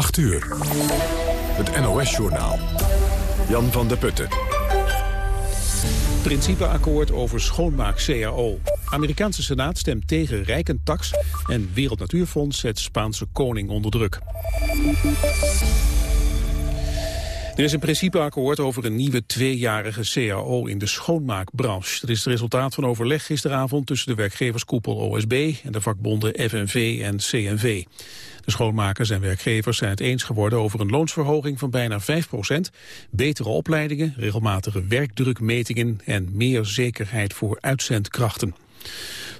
8 uur. Het NOS-journaal. Jan van der Putten. Principeakkoord over schoonmaak-CAO. Amerikaanse Senaat stemt tegen rijkentax... en Wereld Natuurfonds zet Spaanse koning onder druk. Er is een principeakkoord over een nieuwe tweejarige CAO in de schoonmaakbranche. Dat is het resultaat van overleg gisteravond tussen de werkgeverskoepel OSB en de vakbonden FNV en CNV. De schoonmakers en werkgevers zijn het eens geworden over een loonsverhoging van bijna 5% betere opleidingen, regelmatige werkdrukmetingen en meer zekerheid voor uitzendkrachten.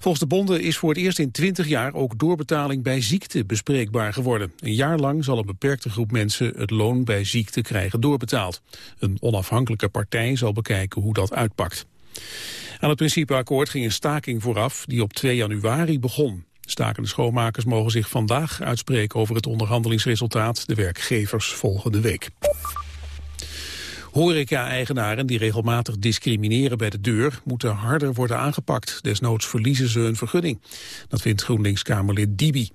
Volgens de bonden is voor het eerst in 20 jaar ook doorbetaling bij ziekte bespreekbaar geworden. Een jaar lang zal een beperkte groep mensen het loon bij ziekte krijgen doorbetaald. Een onafhankelijke partij zal bekijken hoe dat uitpakt. Aan het principeakkoord ging een staking vooraf die op 2 januari begon. Stakende schoonmakers mogen zich vandaag uitspreken over het onderhandelingsresultaat. De werkgevers volgende week. Horeca-eigenaren die regelmatig discrimineren bij de deur moeten harder worden aangepakt. Desnoods verliezen ze hun vergunning. Dat vindt GroenLinks-Kamerlid Dibi.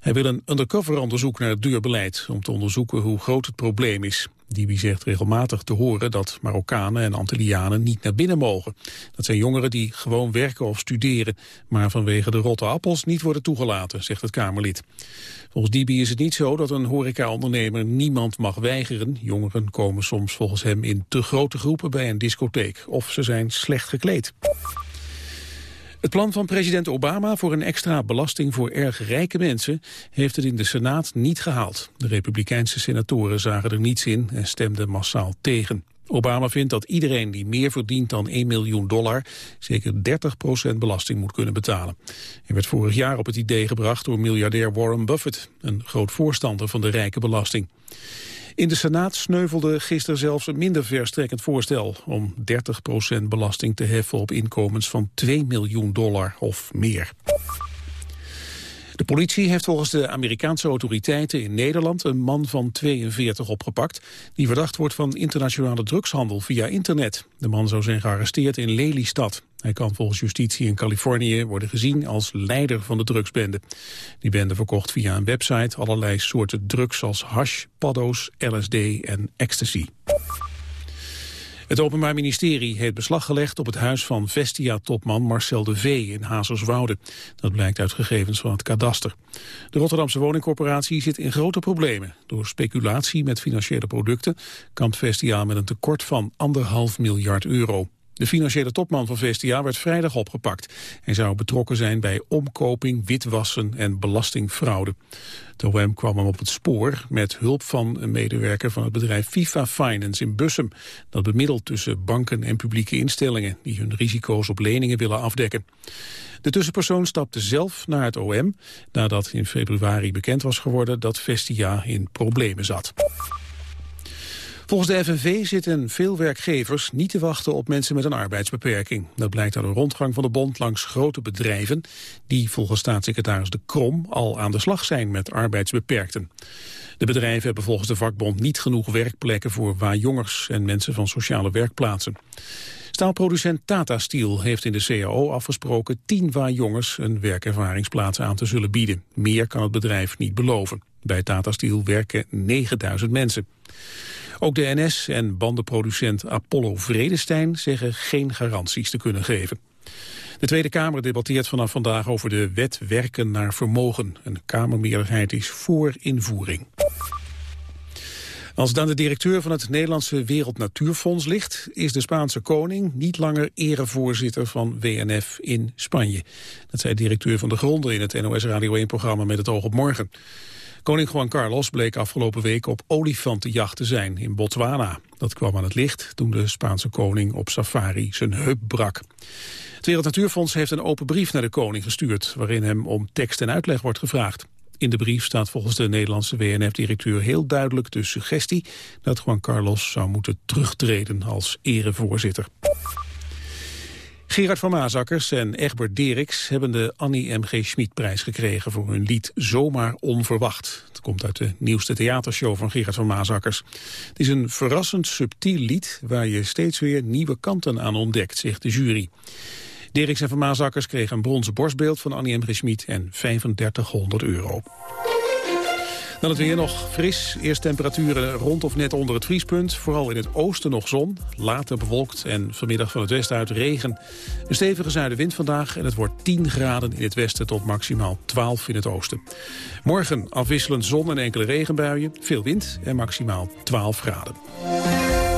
Hij wil een undercover onderzoek naar het deurbeleid om te onderzoeken hoe groot het probleem is. Dibi zegt regelmatig te horen dat Marokkanen en Antillianen niet naar binnen mogen. Dat zijn jongeren die gewoon werken of studeren, maar vanwege de rotte appels niet worden toegelaten, zegt het Kamerlid. Volgens Dibi is het niet zo dat een horecaondernemer niemand mag weigeren. Jongeren komen soms volgens hem in te grote groepen bij een discotheek of ze zijn slecht gekleed. Het plan van president Obama voor een extra belasting voor erg rijke mensen heeft het in de Senaat niet gehaald. De republikeinse senatoren zagen er niets in en stemden massaal tegen. Obama vindt dat iedereen die meer verdient dan 1 miljoen dollar zeker 30% belasting moet kunnen betalen. Hij werd vorig jaar op het idee gebracht door miljardair Warren Buffett, een groot voorstander van de rijke belasting. In de Senaat sneuvelde gisteren zelfs een minder verstrekkend voorstel om 30% belasting te heffen op inkomens van 2 miljoen dollar of meer. De politie heeft volgens de Amerikaanse autoriteiten in Nederland een man van 42 opgepakt die verdacht wordt van internationale drugshandel via internet. De man zou zijn gearresteerd in Lelystad. Hij kan volgens justitie in Californië worden gezien als leider van de drugsbende. Die bende verkocht via een website allerlei soorten drugs als hash, paddo's, LSD en ecstasy. Het Openbaar Ministerie heeft beslag gelegd op het huis van Vestia-topman Marcel de V. in Hazerswoude. Dat blijkt uit gegevens van het kadaster. De Rotterdamse woningcorporatie zit in grote problemen. Door speculatie met financiële producten kampt Vestia met een tekort van anderhalf miljard euro. De financiële topman van Vestia werd vrijdag opgepakt. Hij zou betrokken zijn bij omkoping, witwassen en belastingfraude. De OM kwam hem op het spoor met hulp van een medewerker van het bedrijf FIFA Finance in Bussum. Dat bemiddelt tussen banken en publieke instellingen die hun risico's op leningen willen afdekken. De tussenpersoon stapte zelf naar het OM nadat in februari bekend was geworden dat Vestia in problemen zat. Volgens de FNV zitten veel werkgevers niet te wachten op mensen met een arbeidsbeperking. Dat blijkt uit een rondgang van de bond langs grote bedrijven... die volgens staatssecretaris De Krom al aan de slag zijn met arbeidsbeperkten. De bedrijven hebben volgens de vakbond niet genoeg werkplekken voor waarjongers en mensen van sociale werkplaatsen. Staalproducent Tata Steel heeft in de CAO afgesproken 10 waarjongers een werkervaringsplaats aan te zullen bieden. Meer kan het bedrijf niet beloven. Bij Tata Steel werken 9000 mensen. Ook de NS en bandenproducent Apollo Vredestein zeggen geen garanties te kunnen geven. De Tweede Kamer debatteert vanaf vandaag over de wet werken naar vermogen. Een Kamermeerderheid is voor invoering. Als het aan de directeur van het Nederlandse Wereld Natuurfonds ligt... is de Spaanse koning niet langer erevoorzitter van WNF in Spanje. Dat zei directeur van de Gronden in het NOS Radio 1-programma Met het oog op morgen. Koning Juan Carlos bleek afgelopen week op olifantenjacht te zijn in Botswana. Dat kwam aan het licht toen de Spaanse koning op safari zijn heup brak. Het Wereld Natuurfonds heeft een open brief naar de koning gestuurd... waarin hem om tekst en uitleg wordt gevraagd. In de brief staat volgens de Nederlandse WNF-directeur heel duidelijk de suggestie... dat Juan Carlos zou moeten terugtreden als erevoorzitter. Gerard van Maasakkers en Egbert Deriks hebben de Annie M.G. Schmid-prijs gekregen voor hun lied Zomaar Onverwacht. Het komt uit de nieuwste theatershow van Gerard van Maasakkers. Het is een verrassend subtiel lied waar je steeds weer nieuwe kanten aan ontdekt, zegt de jury. Deriks en van Maasakkers kregen een bronzen borstbeeld van Annie M.G. Schmid en 3500 euro. Dan het weer nog fris. Eerst temperaturen rond of net onder het vriespunt. Vooral in het oosten nog zon. Later bewolkt en vanmiddag van het westen uit regen. Een stevige zuidenwind vandaag en het wordt 10 graden in het westen tot maximaal 12 in het oosten. Morgen afwisselend zon en enkele regenbuien. Veel wind en maximaal 12 graden.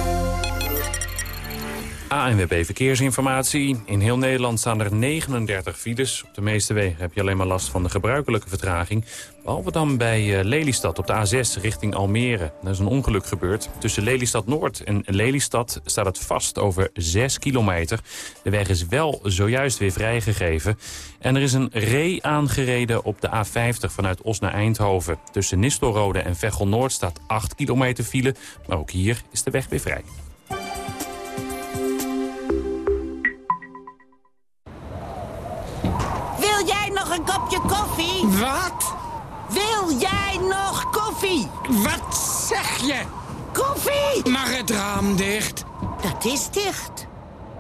ANWB Verkeersinformatie. In heel Nederland staan er 39 files. Op de meeste wegen heb je alleen maar last van de gebruikelijke vertraging. Behalve dan bij uh, Lelystad op de A6 richting Almere. Er is een ongeluk gebeurd. Tussen Lelystad Noord en Lelystad staat het vast over 6 kilometer. De weg is wel zojuist weer vrijgegeven. En er is een ree aangereden op de A50 vanuit Os naar Eindhoven. Tussen Nistelrode en Veghel Noord staat 8 kilometer file. Maar ook hier is de weg weer vrij. Wil jij nog koffie? Wat zeg je? Koffie! Mag het raam dicht? Dat is dicht.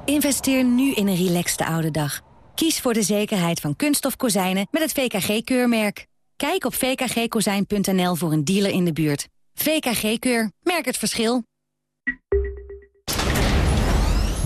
Investeer nu in een relaxte oude dag. Kies voor de zekerheid van kunststof kozijnen met het VKG-keurmerk. Kijk op vkgkozijn.nl voor een dealer in de buurt. VKG-keur. Merk het verschil.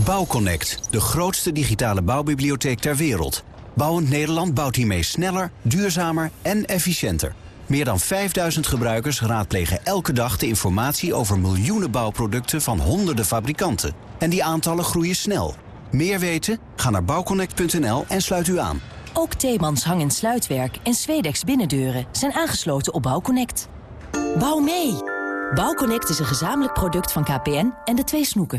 Bouwconnect, de grootste digitale bouwbibliotheek ter wereld. Bouwend Nederland bouwt hiermee sneller, duurzamer en efficiënter. Meer dan 5000 gebruikers raadplegen elke dag de informatie over miljoenen bouwproducten van honderden fabrikanten. En die aantallen groeien snel. Meer weten? Ga naar bouwconnect.nl en sluit u aan. Ook Theemans hang- en sluitwerk en Zwedex binnendeuren zijn aangesloten op Bouwconnect. Bouw mee! Bouwconnect is een gezamenlijk product van KPN en de twee snoeken.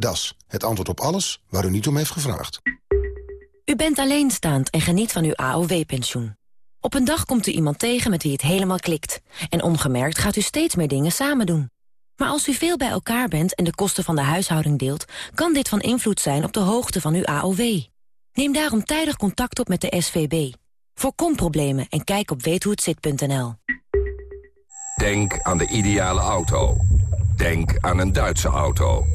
Das, het antwoord op alles waar u niet om heeft gevraagd. U bent alleenstaand en geniet van uw AOW-pensioen. Op een dag komt u iemand tegen met wie het helemaal klikt. En ongemerkt gaat u steeds meer dingen samen doen. Maar als u veel bij elkaar bent en de kosten van de huishouding deelt... kan dit van invloed zijn op de hoogte van uw AOW. Neem daarom tijdig contact op met de SVB. Voorkom problemen en kijk op weethohetzit.nl. Denk aan de ideale auto. Denk aan een Duitse auto.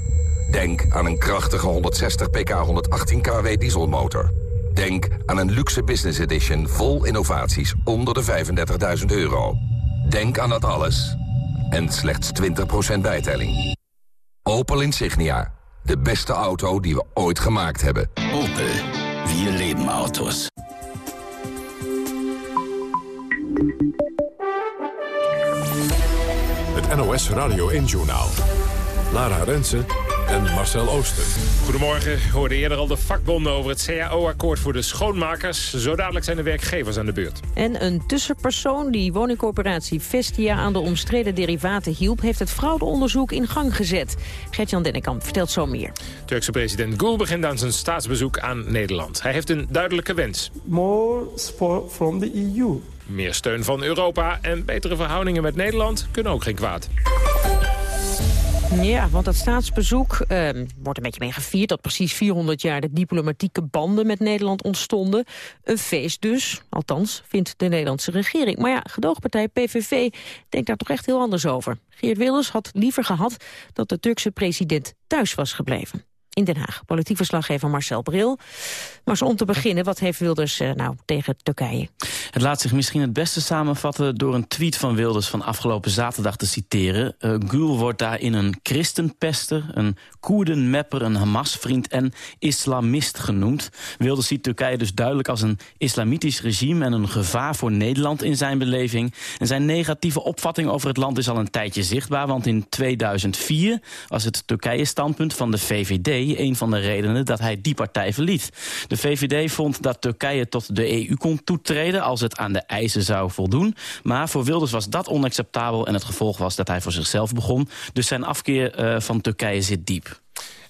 Denk aan een krachtige 160 pk 118 kW dieselmotor. Denk aan een luxe business edition vol innovaties onder de 35.000 euro. Denk aan dat alles. En slechts 20% bijtelling. Opel Insignia. De beste auto die we ooit gemaakt hebben. Opel. Vier leven auto's. Het NOS Radio 1 Journaal. Lara Rensen en Marcel Ooster. Goedemorgen. Hoorde eerder al de vakbonden over het CAO-akkoord voor de schoonmakers. Zo dadelijk zijn de werkgevers aan de beurt. En een tussenpersoon die woningcorporatie Vestia aan de omstreden derivaten hielp... heeft het fraudeonderzoek in gang gezet. Gertjan Dennekamp vertelt zo meer. Turkse president Gül begint aan zijn staatsbezoek aan Nederland. Hij heeft een duidelijke wens. More support from the EU. Meer steun van Europa en betere verhoudingen met Nederland kunnen ook geen kwaad. Ja, want dat staatsbezoek uh, wordt een beetje mee gevierd... dat precies 400 jaar de diplomatieke banden met Nederland ontstonden. Een feest dus, althans, vindt de Nederlandse regering. Maar ja, gedoogpartij PVV denkt daar toch echt heel anders over. Geert Wilders had liever gehad dat de Turkse president thuis was gebleven in Den Haag. Politiek verslaggever Marcel Bril. Maar om te beginnen, wat heeft Wilders uh, nou tegen Turkije? Het laat zich misschien het beste samenvatten door een tweet van Wilders van afgelopen zaterdag te citeren. Uh, Gül wordt daarin een christenpester, een Koerdenmepper, een Hamas-vriend en islamist genoemd. Wilders ziet Turkije dus duidelijk als een islamitisch regime en een gevaar voor Nederland in zijn beleving. En zijn negatieve opvatting over het land is al een tijdje zichtbaar, want in 2004 was het Turkije-standpunt van de VVD een van de redenen dat hij die partij verliet. De VVD vond dat Turkije tot de EU kon toetreden als het aan de eisen zou voldoen. Maar voor Wilders was dat onacceptabel en het gevolg was dat hij voor zichzelf begon. Dus zijn afkeer uh, van Turkije zit diep.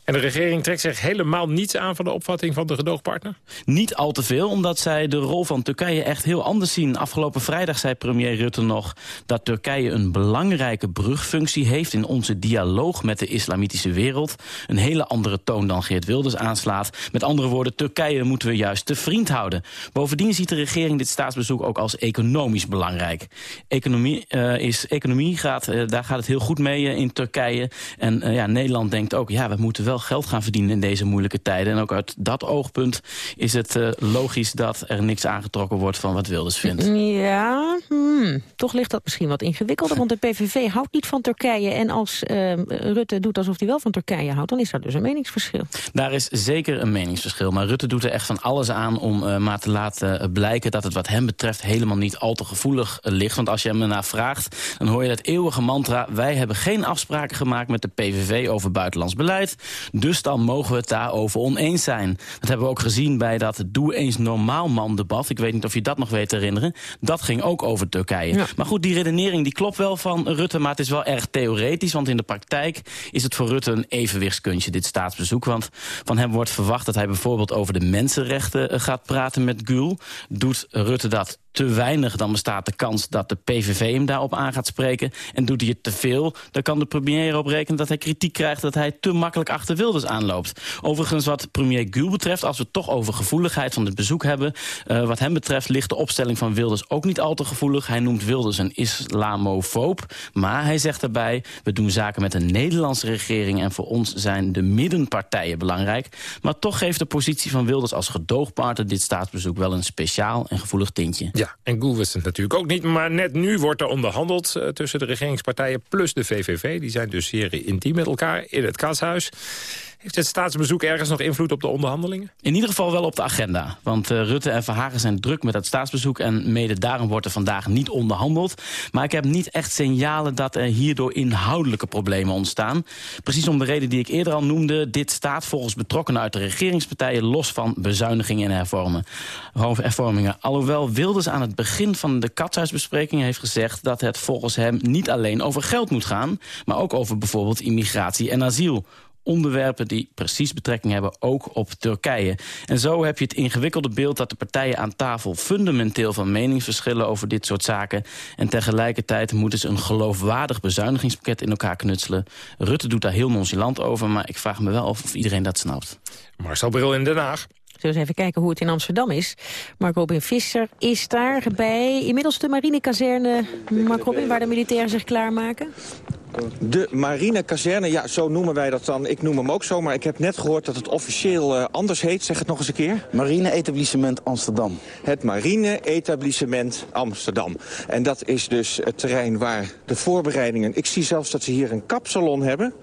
En de regering trekt zich helemaal niets aan van de opvatting van de gedoogpartner? Niet al te veel, omdat zij de rol van Turkije echt heel anders zien. Afgelopen vrijdag zei premier Rutte nog dat Turkije een belangrijke brugfunctie heeft in onze dialoog met de islamitische wereld. Een hele andere toon dan Geert Wilders aanslaat. Met andere woorden, Turkije moeten we juist te vriend houden. Bovendien ziet de regering dit staatsbezoek ook als economisch belangrijk. Economie, uh, is, economie gaat, uh, daar gaat het heel goed mee uh, in Turkije. En ja, Nederland denkt ook, ja, we moeten wel geld gaan verdienen in deze moeilijke tijden. En ook uit dat oogpunt is het logisch dat er niks aangetrokken wordt van wat Wilders vindt. Ja, hmm, toch ligt dat misschien wat ingewikkelder, want de PVV houdt niet van Turkije. En als Rutte doet alsof hij wel van Turkije houdt, dan is er dus een meningsverschil. Daar is zeker een meningsverschil, maar Rutte doet er echt van alles aan om maar te laten blijken dat het wat hem betreft helemaal niet al te gevoelig ligt. Want als je hem ernaar vraagt, dan hoor je dat eeuwige mantra... wij hebben geen afspraken gemaakt met de PVV over buitenlands beleid... dus dan mogen we het daarover oneens zijn. Dat hebben we ook gezien bij dat Doe eens normaal man debat. Ik weet niet of je dat nog weet te herinneren. Dat ging ook over Turkije. Ja. Maar goed, die redenering die klopt wel van Rutte... maar het is wel erg theoretisch, want in de praktijk... is het voor Rutte een evenwichtskunstje, dit staatsbezoek. Want van hem wordt verwacht dat hij bijvoorbeeld over de mensenrechten gaat praten met Gül. Doet Rutte dat te weinig, dan bestaat de kans dat de PVV hem daarop aan gaat spreken. En doet hij het te veel, dan kan de premier erop rekenen dat hij kritiek krijgt... dat hij te makkelijk achter Wilders aanloopt. Overigens wat premier Gül betreft, als we het toch over gevoeligheid van het bezoek hebben... Uh, wat hem betreft ligt de opstelling van Wilders ook niet al te gevoelig. Hij noemt Wilders een islamofoob, maar hij zegt daarbij... we doen zaken met een Nederlandse regering... en voor ons zijn de middenpartijen belangrijk. Maar toch geeft de positie van Wilders als gedoogpartner... dit staatsbezoek wel een speciaal en gevoelig tintje. Ja, en het natuurlijk ook niet. Maar net nu wordt er onderhandeld uh, tussen de regeringspartijen plus de VVV. Die zijn dus zeer intiem met elkaar in het katshuis. Heeft het staatsbezoek ergens nog invloed op de onderhandelingen? In ieder geval wel op de agenda. Want uh, Rutte en Verhagen zijn druk met het staatsbezoek... en mede daarom wordt er vandaag niet onderhandeld. Maar ik heb niet echt signalen dat er hierdoor inhoudelijke problemen ontstaan. Precies om de reden die ik eerder al noemde. Dit staat volgens betrokkenen uit de regeringspartijen... los van bezuinigingen en hervormen. hervormingen. Alhoewel Wilders aan het begin van de katshuisbespreking heeft gezegd... dat het volgens hem niet alleen over geld moet gaan... maar ook over bijvoorbeeld immigratie en asiel onderwerpen die precies betrekking hebben ook op Turkije. En zo heb je het ingewikkelde beeld dat de partijen aan tafel fundamenteel van mening verschillen over dit soort zaken. En tegelijkertijd moeten ze een geloofwaardig bezuinigingspakket in elkaar knutselen. Rutte doet daar heel nonchalant over, maar ik vraag me wel of iedereen dat snapt. Marcel Bril in Den Haag. Zullen we eens even kijken hoe het in Amsterdam is. Mark Robin Visser is daar bij inmiddels de marinekazerne. Mark Robin, waar de militairen zich klaarmaken. De marinekazerne, ja, zo noemen wij dat dan. Ik noem hem ook zo, maar ik heb net gehoord dat het officieel uh, anders heet. Zeg het nog eens een keer. Marine-etablissement Amsterdam. Het Marine-etablissement Amsterdam. En dat is dus het terrein waar de voorbereidingen... Ik zie zelfs dat ze hier een kapsalon hebben.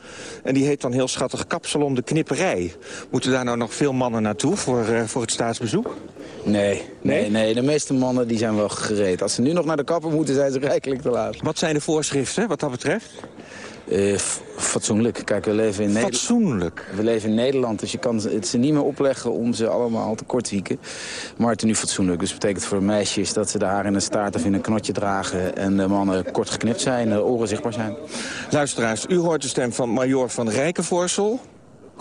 En die heet dan heel schattig Kapsalon de Knipperij. Moeten daar nou nog veel mannen naartoe voor, uh, voor het staatsbezoek? Nee, nee, nee, de meeste mannen die zijn wel gereed. Als ze nu nog naar de kapper moeten, zijn ze rijkelijk te laat. Wat zijn de voorschriften wat dat betreft? Uh, fatsoenlijk. Kijk, we leven in Nederland. Fatsoenlijk? We leven in Nederland, dus je kan het ze niet meer opleggen om ze allemaal te kort te zieken. Maar het is nu fatsoenlijk. Dus dat betekent voor meisjes dat ze de haar in een staart of in een knotje dragen... en de mannen kort geknipt zijn, de oren zichtbaar zijn. Luisteraars, u hoort de stem van Major van Rijkenvoorsel.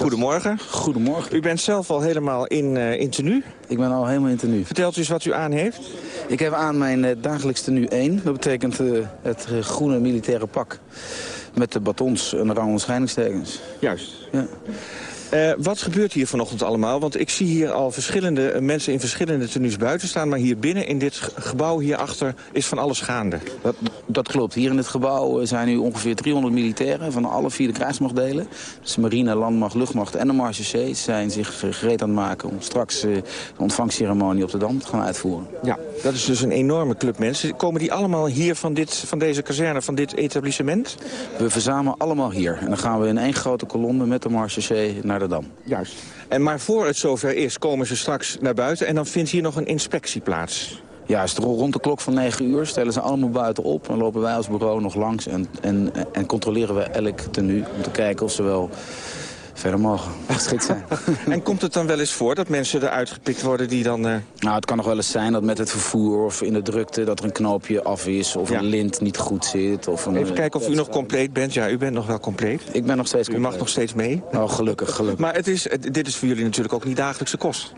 Goedemorgen. Goedemorgen. U bent zelf al helemaal in, uh, in tenue? Ik ben al helemaal in tenue. Vertelt u eens wat u aan heeft? Ik heb aan mijn uh, dagelijks tenue 1. Dat betekent uh, het groene militaire pak. Met de batons en de rangondscheidingstekens. Juist. Ja. Uh, wat gebeurt hier vanochtend allemaal? Want ik zie hier al verschillende uh, mensen in verschillende tenues buiten staan... maar hier binnen in dit gebouw hierachter is van alles gaande. Dat, dat klopt. Hier in het gebouw zijn nu ongeveer 300 militairen... van alle vier de krijgsmachtdelen. Dus marine, landmacht, luchtmacht en de marechaussee... zijn zich gereed aan het maken om straks de ontvangstceremonie op de Dam te gaan uitvoeren. Ja, dat is dus een enorme club mensen. Komen die allemaal hier van, dit, van deze kazerne, van dit etablissement? We verzamelen allemaal hier. En dan gaan we in één grote kolonne met de marechaussee naar Juist. En maar voor het zover is, komen ze straks naar buiten... en dan vindt hier nog een inspectie plaats. Juist, rond de klok van 9 uur stellen ze allemaal buiten op. Dan lopen wij als bureau nog langs en, en, en controleren we elk tenue... om te kijken of ze wel verder mogen. Zijn. En komt het dan wel eens voor dat mensen eruit gepikt worden die dan... eh, Nou, het kan nog wel eens zijn dat met het vervoer of in de drukte... dat er een knoopje af is of Ja. een lint niet goed zit. Of een, Even eh, kijken of u nog compleet bent. Ja, u bent nog wel compleet. Ik ben nog steeds U mag nog steeds mee. Oh, gelukkig, gelukkig. Maar het is, het- dit is voor jullie natuurlijk ook niet dagelijkse kost.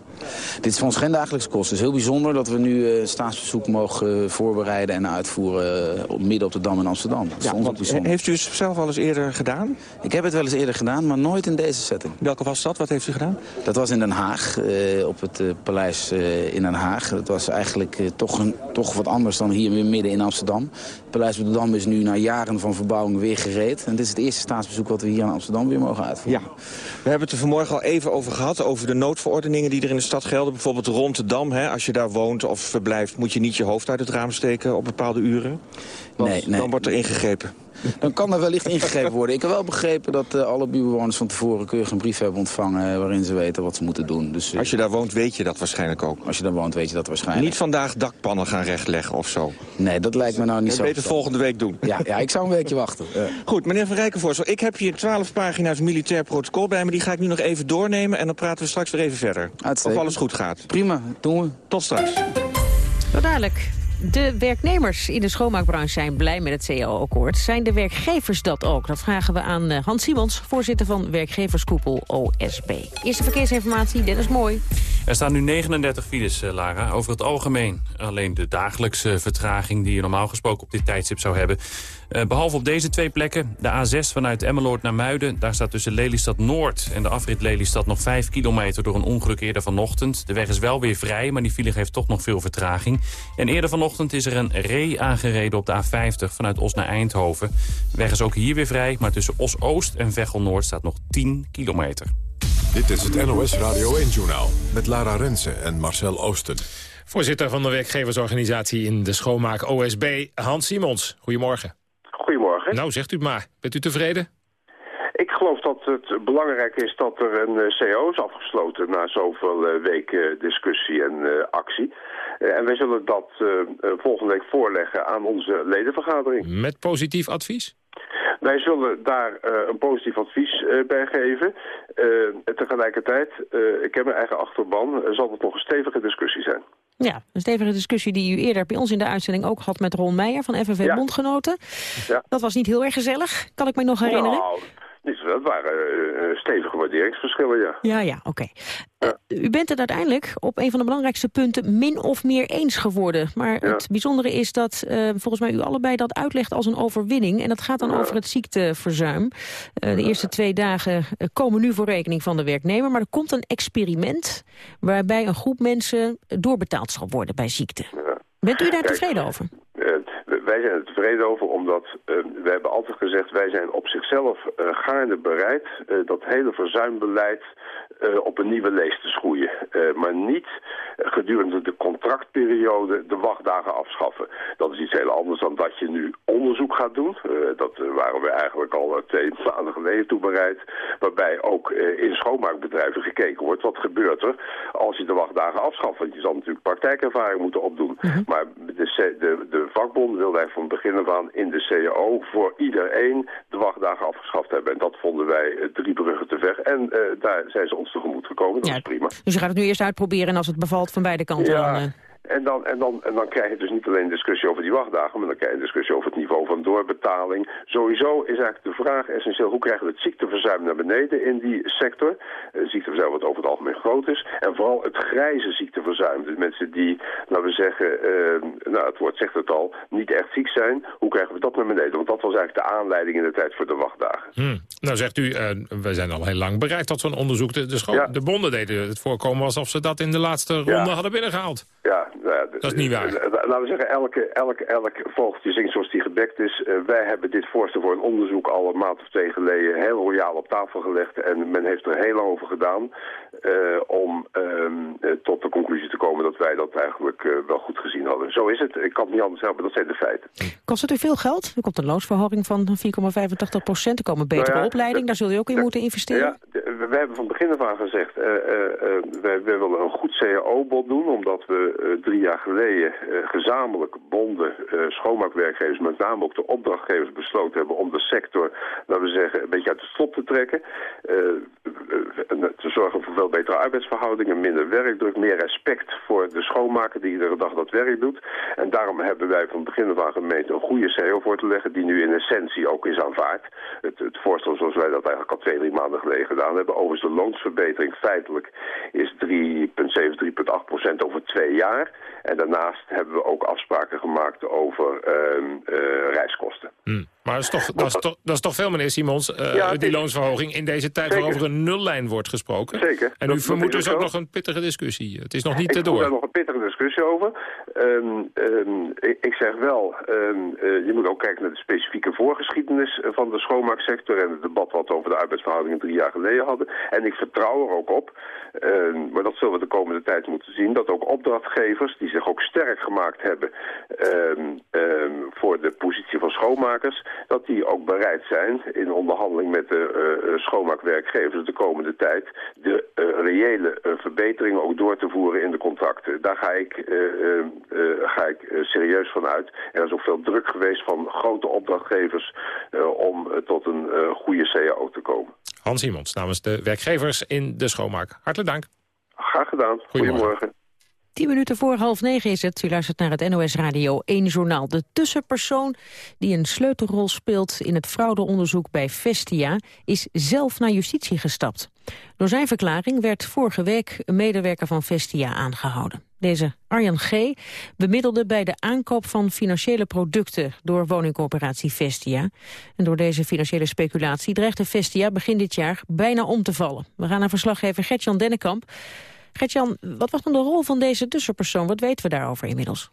Dit is voor ons geen dagelijkse kost. Het is heel bijzonder dat we nu eh, staatsbezoek mogen eh, voorbereiden en uitvoeren... eh, op- midden op de Dam in Amsterdam. Dat is Ja, want, bijzonder. heeft u het zelf al eens eerder gedaan? Ik heb het wel eens eerder gedaan, maar nooit in deze setting. Welke was dat? Wat heeft u gedaan? Dat was in Den Haag, op het paleis in Den Haag. Dat was eigenlijk toch, een, toch wat anders dan hier weer midden in Amsterdam. Het paleis op de Dam is nu na jaren van verbouwing weer gereed. En dit is het eerste staatsbezoek wat we hier in Amsterdam weer mogen uitvoeren. Ja. We hebben het er vanmorgen al even over gehad, over de noodverordeningen die er in de stad gelden. Bijvoorbeeld rond de Dam, hè. als je daar woont of verblijft... moet je niet je hoofd uit het raam steken op bepaalde uren. Want Nee, nee. dan wordt er ingegrepen. Dan kan er wellicht ingegrepen worden. Ik heb wel begrepen dat eh, alle buurtbewoners van tevoren keurig een brief hebben ontvangen... eh, waarin ze weten wat ze moeten doen. Dus, eh, Als je daar woont, weet je dat waarschijnlijk ook. als je daar woont, weet je dat waarschijnlijk. Niet vandaag dakpannen gaan rechtleggen of zo. Nee, dat lijkt me nou niet Dat zo. beter verstandig. volgende week doen. Ja, ja, ik zou een weekje wachten. Ja. Goed, meneer Van Rijkenvoort, ik heb hier twaalf pagina's militair protocol bij me. Die ga ik nu nog even doornemen en dan praten we straks weer even verder. Of Uitstekend. alles goed gaat. Prima, doen we. Tot straks. Zo dadelijk. De werknemers in de schoonmaakbranche zijn blij met het CAO-akkoord. Zijn de werkgevers dat ook? Dat vragen we aan eh, Hans Simons, voorzitter van werkgeverskoepel OSB. Eerste verkeersinformatie, Dennis Mooi. Er staan nu 39 files, eh, Lara, over het algemeen. Alleen de dagelijkse vertraging die je normaal gesproken op dit tijdstip zou hebben. Eh, behalve op deze twee plekken. De A6 vanuit Emmeloord naar Muiden. Daar staat tussen Lelystad Noord en de afrit Lelystad nog 5 kilometer... door een ongeluk eerder vanochtend. De weg is wel weer vrij, maar die file geeft toch nog veel vertraging. En eerder vanochtend is er een ree aangereden op de A50 vanuit Os naar Eindhoven. De weg is ook hier weer vrij, maar tussen Os-Oost en Veghel-Noord staat nog 10 kilometer. Dit is het NOS Radio 1-journaal met Lara Rensen en Marcel Oosten. Voorzitter van de werkgeversorganisatie in de schoonmaak OSB, Hans Simons. Goedemorgen. Nou, zegt u maar. Bent u tevreden? Ik geloof dat het belangrijk is dat er een eh, CO is afgesloten na zoveel eh, weken discussie en eh, actie. Eh, en wij zullen dat eh, eh, volgende week voorleggen aan onze ledenvergadering. Met positief advies? Wij zullen daar eh, een positief advies eh, bij geven. Eh, tegelijkertijd, eh, ik heb mijn eigen achterban, eh, zal het nog een stevige discussie zijn. Ja, een stevige discussie die u eerder bij ons in de uitzending ook had met Ron Meijer van FNV Ja. Bondgenoten. Ja. Dat was niet heel erg gezellig, kan ik me nog herinneren. Nou, zo, dat waren eh, stevige waarderingsverschillen, ja. Ja, ja, oké. Eh, u bent het uiteindelijk op een van de belangrijkste punten min of meer eens geworden. Maar het bijzondere is dat volgens mij u allebei dat uitlegt als een overwinning. En dat gaat dan over het ziekteverzuim. De eerste twee dagen komen nu voor rekening van de werknemer. Maar er komt een experiment waarbij een groep mensen doorbetaald zal worden bij ziekte. Bent u daar tevreden over? Wij zijn er tevreden over, omdat eh, we hebben altijd gezegd... wij zijn op zichzelf eh, gaarne bereid eh, dat hele verzuimbeleid op een nieuwe lees te schroeien. Eh, maar niet eh, gedurende de contractperiode de wachtdagen afschaffen. Dat is iets heel anders dan dat je nu onderzoek gaat doen. Eh, dat eh, waren we eigenlijk al eh, twee maanden geleden toe bereid. Waarbij ook eh, in schoonmaakbedrijven gekeken wordt wat gebeurt er als je de wachtdagen afschaft. Want je zal natuurlijk praktijkervaring moeten opdoen. Maar de, de, de vakbond wil wij van begin af aan in de CAO voor iedereen de wachtdagen afgeschaft hebben. En dat vonden wij eh, drie bruggen te ver. En eh, daar zijn ze ons tegemoet gekomen. Dat Ja, is prima. Dus je gaat het nu eerst uitproberen en als het bevalt van beide kanten... Ja. Dan, eh, En dan, en, dan, en dan krijg je dus niet alleen een discussie over die wachtdagen, maar dan krijg je een discussie over het niveau van doorbetaling. Sowieso is eigenlijk de vraag essentieel, hoe krijgen we het ziekteverzuim naar beneden in die sector? Ziekteverzuim wat over het algemeen groot is. En vooral het grijze ziekteverzuim. Dus mensen die, laten we zeggen, eh, nou het woord zegt het al, niet echt ziek zijn. Hoe krijgen we dat naar beneden? Want dat was eigenlijk de aanleiding in de tijd voor de wachtdagen. Hm. Nou zegt u, eh, we zijn al heel lang bereid tot zo'n onderzoek. De, de, de bonden deden het voorkomen alsof ze dat in de laatste ronde hadden binnengehaald. Ja, Dat is niet waar. eh, Laten we zeggen, elke, elke, elk vogeltje zingt zoals die gebekt is. Eh, wij hebben dit voorstel voor een onderzoek al een maand of twee geleden heel royaal op tafel gelegd. En men heeft er heel lang over gedaan eh, om ehm, eh, tot de conclusie te komen dat wij dat eigenlijk eh, wel goed gezien hadden. Zo is het. Ik kan het niet anders helpen, dat zijn de feiten. Kost het u veel geld? Er komt een loonsverhoging van 4,85 procent. Er komen betere Nou ja, opleiding, daar zul je ook in moeten investeren. Ja, we, hebben van begin af aan gezegd, uh, uh, wij, willen een goed cao-bod doen, omdat we drie jaar geleden gezamenlijk bonden, schoonmaakwerkgevers, met name ook de opdrachtgevers besloten hebben om de sector, laten we zeggen, een beetje uit de slop te trekken. te zorgen voor veel betere arbeidsverhoudingen, minder werkdruk, meer respect voor de schoonmaker die iedere dag dat werk doet. En daarom hebben wij van begin af aan gemeend een goede cao voor te leggen, die nu in essentie ook is aanvaard. Het, het voorstel zoals wij dat eigenlijk al twee, drie maanden geleden gedaan hebben. Overigens de loonsverbetering feitelijk is 3,7, 3,8 procent over twee jaar. En daarnaast hebben we ook afspraken gemaakt over uh, reiskosten. Hmm. Maar dat is, toch, dat, is toch, dat is toch veel, meneer Simons, uh, die loonsverhoging in deze tijd waar over een nullijn wordt gesproken. Zeker. En u vermoedt dus ook nog een pittige discussie. Het is nog niet te door. Ik er nog een pittige discussie over. Um, um, ik, ik, zeg wel, um, uh, je moet ook kijken naar de specifieke voorgeschiedenis van de schoonmaaksector en het debat wat we over de arbeidsverhoudingen drie jaar geleden hadden. En ik vertrouw er ook op, maar dat zullen we de komende tijd moeten zien, dat ook opdrachtgevers die zich ook sterk gemaakt hebben voor de positie van schoonmakers, dat die ook bereid zijn in onderhandeling met de uh, schoonmaakwerkgevers de komende tijd de uh, reële uh, verbeteringen ook door te voeren in de contracten. Daar ga ik, ga ik serieus van uit. Er is ook veel druk geweest van grote opdrachtgevers om tot een goede CAO te komen. Hans Simons namens de werkgevers in de schoonmaak. Hartelijk dank. Graag gedaan. Goedemorgen. Tien minuten voor half negen is het. U luistert naar het NOS Radio 1 Journaal. De tussenpersoon die een sleutelrol speelt in het fraudeonderzoek bij Vestia... is zelf naar justitie gestapt. Door zijn verklaring werd vorige week een medewerker van Vestia aangehouden. Deze Arjan G. bemiddelde bij de aankoop van financiële producten door woningcorporatie Vestia. En door deze financiële speculatie dreigde Vestia begin dit jaar bijna om te vallen. We gaan naar verslaggever Gertjan Dennekamp. Gertjan, wat was dan de rol van deze tussenpersoon? Wat weten we daarover inmiddels?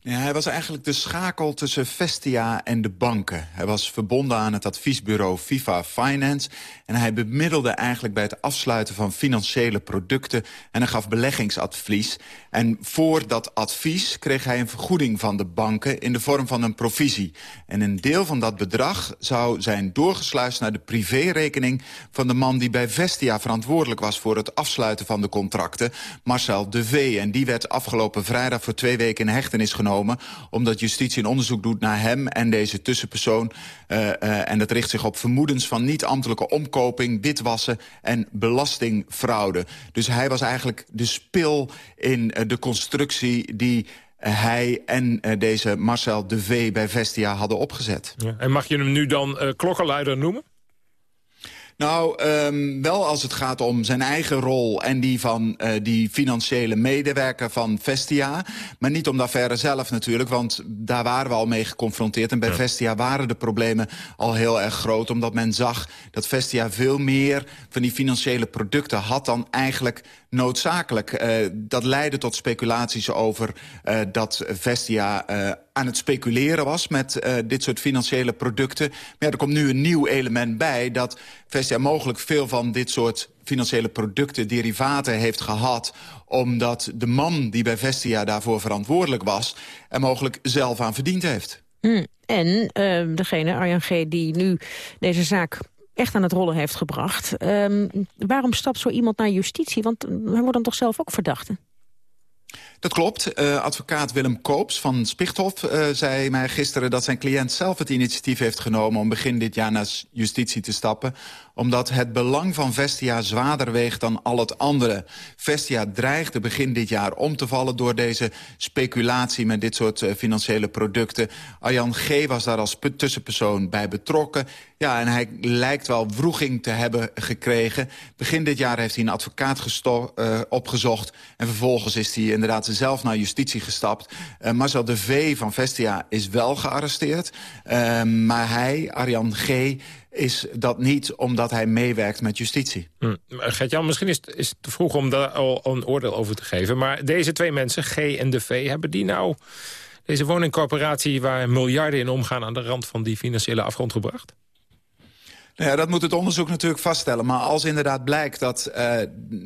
Ja, hij was eigenlijk de schakel tussen Vestia en de banken. Hij was verbonden aan het adviesbureau FIFA Finance... en hij bemiddelde eigenlijk bij het afsluiten van financiële producten... en hij gaf beleggingsadvies. En voor dat advies kreeg hij een vergoeding van de banken... in de vorm van een provisie. En een deel van dat bedrag zou zijn doorgesluist naar de privérekening... van de man die bij Vestia verantwoordelijk was... voor het afsluiten van de contracten, Marcel de V. En die werd afgelopen vrijdag voor twee weken in hechtenis genomen omdat justitie een onderzoek doet naar hem en deze tussenpersoon. Uh, uh, en dat richt zich op vermoedens van niet-ambtelijke omkoping... witwassen en belastingfraude. Dus hij was eigenlijk de spil in uh, de constructie... die hij en deze Marcel de V bij Vestia hadden opgezet. Ja. En mag je hem nu dan klokkenluider noemen? Nou, um, wel als het gaat om zijn eigen rol en die van uh, die financiële medewerker van Vestia. Maar niet om de affaire zelf natuurlijk, want daar waren we al mee geconfronteerd. En bij ja. Vestia waren de problemen al heel erg groot, omdat men zag dat Vestia veel meer van die financiële producten had dan eigenlijk noodzakelijk. Uh, dat leidde tot speculaties over uh, dat Vestia aan het speculeren was met uh, dit soort financiële producten. Maar ja, er komt nu een nieuw element bij... dat Vestia mogelijk veel van dit soort financiële producten, derivaten heeft gehad... omdat de man die bij Vestia daarvoor verantwoordelijk was... er mogelijk zelf aan verdiend heeft. Mm, en uh, degene, Arjan G., die nu deze zaak echt aan het rollen heeft gebracht. Um, waarom stapt zo iemand naar justitie? Want hij wordt dan toch zelf ook verdachte? Dat klopt. Uh, advocaat Willem Koops van Spichthof uh, zei mij gisteren... dat zijn cliënt zelf het initiatief heeft genomen... om begin dit jaar naar justitie te stappen omdat het belang van Vestia zwaarder weegt dan al het andere. Vestia dreigde begin dit jaar om te vallen door deze speculatie met dit soort uh, financiële producten. Arjan G. was daar als tussenpersoon bij betrokken. Ja, en hij lijkt wel wroeging te hebben gekregen. Begin dit jaar heeft hij een advocaat opgezocht. En vervolgens is hij inderdaad zelf naar justitie gestapt. Uh, Marcel de V. van Vestia is wel gearresteerd. Uh, maar hij, Arjan G., is dat niet omdat hij meewerkt met justitie. Hm. Gert-Jan, misschien is het, is te vroeg om daar al een oordeel over te geven... maar deze twee mensen, G en de V, hebben die nou... deze woningcorporatie waar miljarden in omgaan... aan de rand van die financiële afgrond gebracht? Nou ja, dat moet het onderzoek natuurlijk vaststellen. Maar als inderdaad blijkt dat uh,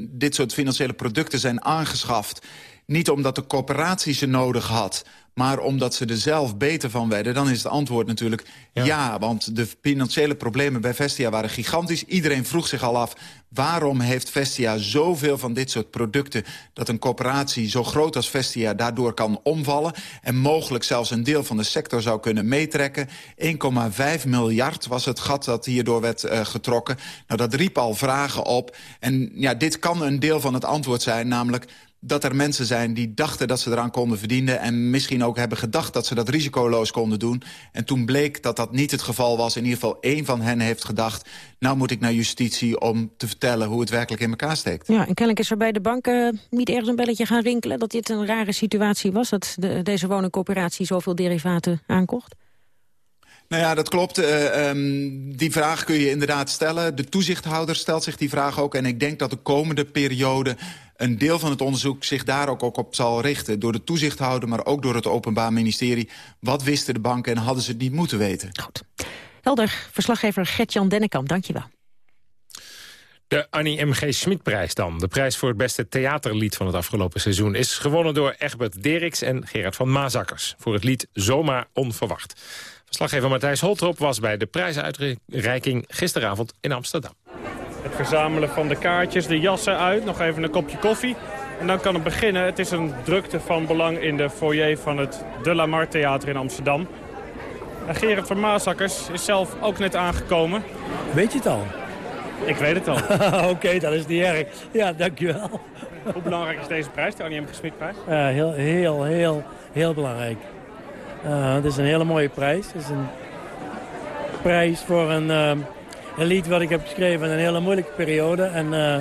dit soort financiële producten zijn aangeschaft niet omdat de corporatie ze nodig had... maar omdat ze er zelf beter van werden... dan is het antwoord natuurlijk ja. want de financiële problemen bij Vestia waren gigantisch. Iedereen vroeg zich al af... waarom heeft Vestia zoveel van dit soort producten... dat een corporatie zo groot als Vestia daardoor kan omvallen... en mogelijk zelfs een deel van de sector zou kunnen meetrekken. 1,5 miljard was het gat dat hierdoor werd uh, getrokken. Nou, dat riep al vragen op. En ja, dit kan een deel van het antwoord zijn, namelijk dat er mensen zijn die dachten dat ze eraan konden verdienen... en misschien ook hebben gedacht dat ze dat risicoloos konden doen. En toen bleek dat dat niet het geval was. In ieder geval één van hen heeft gedacht... nou moet ik naar justitie om te vertellen hoe het werkelijk in elkaar steekt. Ja, en kennelijk is er bij de banken niet ergens een belletje gaan rinkelen... dat dit een rare situatie was, dat de, deze woningcoöperatie zoveel derivaten aankocht? Nou ja, dat klopt. Uh, um, die vraag kun je inderdaad stellen. De toezichthouder stelt zich die vraag ook. En ik denk dat de komende periode een deel van het onderzoek zich daar ook, ook op zal richten. Door de toezichthouder, maar ook door het Openbaar Ministerie. Wat wisten de banken en hadden ze het niet moeten weten? Goed. Helder, verslaggever Gert-Jan Dennekamp, dankjewel. De Annie M.G. Schmidprijs dan. De prijs voor het beste theaterlied van het afgelopen seizoen... is gewonnen door Egbert Deriks en Gerard van Maasakkers... voor het lied Zomaar Onverwacht. Verslaggever Matthijs Holtrop was bij de prijsuitreiking gisteravond in Amsterdam. Het verzamelen van de kaartjes, de jassen uit, nog even een kopje koffie. En dan kan het beginnen. Het is een drukte van belang in de foyer van het De La Mar Theater in Amsterdam. En Gerard van Maasakkers is zelf ook net aangekomen. Weet je het al? Ik weet het al. Oké, dat is niet erg. Ja, dankjewel. Hoe belangrijk is deze prijs, de Annie M. Gesmit-prijs? Uh, heel, heel, heel, heel belangrijk. Uh, het is een hele mooie prijs. Het is een prijs voor een, uh, een, lied wat ik heb geschreven in een hele moeilijke periode. En uh,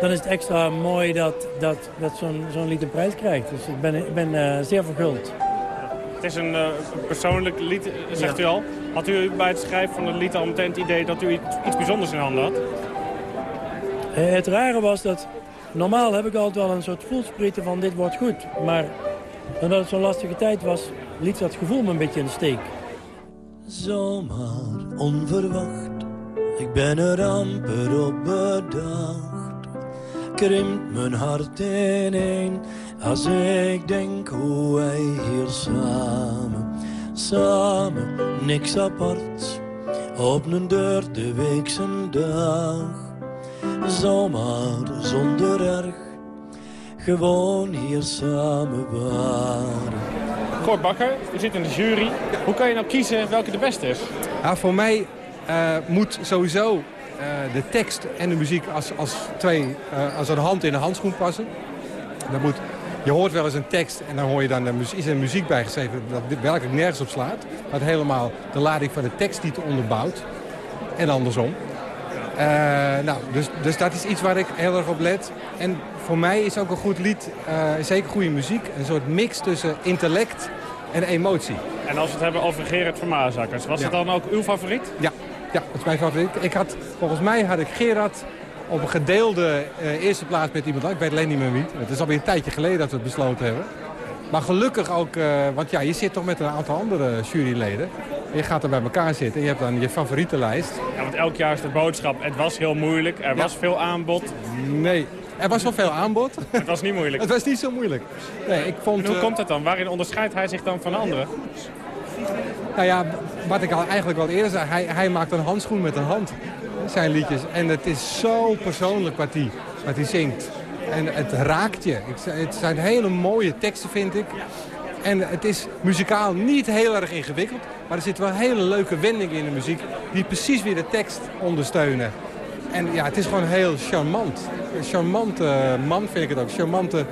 dan is het extra mooi dat, dat, dat zo'n zo'n lied een prijs krijgt. Dus ik ben, ik ben zeer verguld. Het is een persoonlijk lied, zegt u al. Had u bij het schrijven van het lied al meteen het idee dat u iets, iets bijzonders in handen had? het rare was dat... Normaal heb ik altijd wel een soort voelsprieten van dit wordt goed. Maar omdat het zo'n lastige tijd was, liet dat gevoel me een beetje in de steek. Zomaar onverwacht, ik ben er amper op bedacht. Krimpt mijn hart ineen als ik denk hoe wij hier samen, samen, niks apart. Op een deur de weekse dag, zomaar zonder erg, gewoon hier samen waren. Kort Bakker, u zit in de jury. Hoe kan je nou kiezen welke de beste is? Ja, voor mij moet sowieso uh, de tekst en de muziek als, als, twee, uh, als een hand in een handschoen passen. Dat moet, je hoort wel eens een tekst en dan hoor je dan de muziek, is er muziek bijgeschreven dat werkelijk nergens op slaat. Dat helemaal de lading van de tekst niet onderbouwt. En andersom. nou, dus, dus dat is iets waar ik heel erg op let. En voor mij is ook een goed lied, zeker goede muziek, een soort mix tussen intellect en emotie. En als we het hebben over Gerard van Maasakkers, was het dan ook uw favoriet? Ja, ja, dat is mijn favoriet. Ik had, volgens mij had ik Gerard op een gedeelde uh, eerste plaats met iemand. Ik weet alleen niet meer wie. Het is alweer een tijdje geleden dat we het besloten hebben. Maar gelukkig ook, uh, want ja, je zit toch met een aantal andere juryleden. Je gaat er bij elkaar zitten en je hebt dan je favorietenlijst. Ja, want elk jaar is de boodschap, het was heel moeilijk, er was veel aanbod. Nee, er was wel veel aanbod. Het was niet moeilijk. het was niet zo moeilijk. Nee, ik vond, hoe komt dat dan? Waarin onderscheidt hij zich dan van anderen? Nou ja, wat ik al eigenlijk al eerder zei, hij, hij maakt een handschoen met een hand. Zijn liedjes. En het is zo persoorlijk wat hij, wat hij zingt. En het raakt je. Het zijn hele mooie teksten, vind ik. En het is muzikaal niet heel erg ingewikkeld. Maar er zitten wel hele leuke wendingen in de muziek... die precies weer de tekst ondersteunen. En ja, het is gewoon heel charmant. Charmante man vind ik het ook. Charmante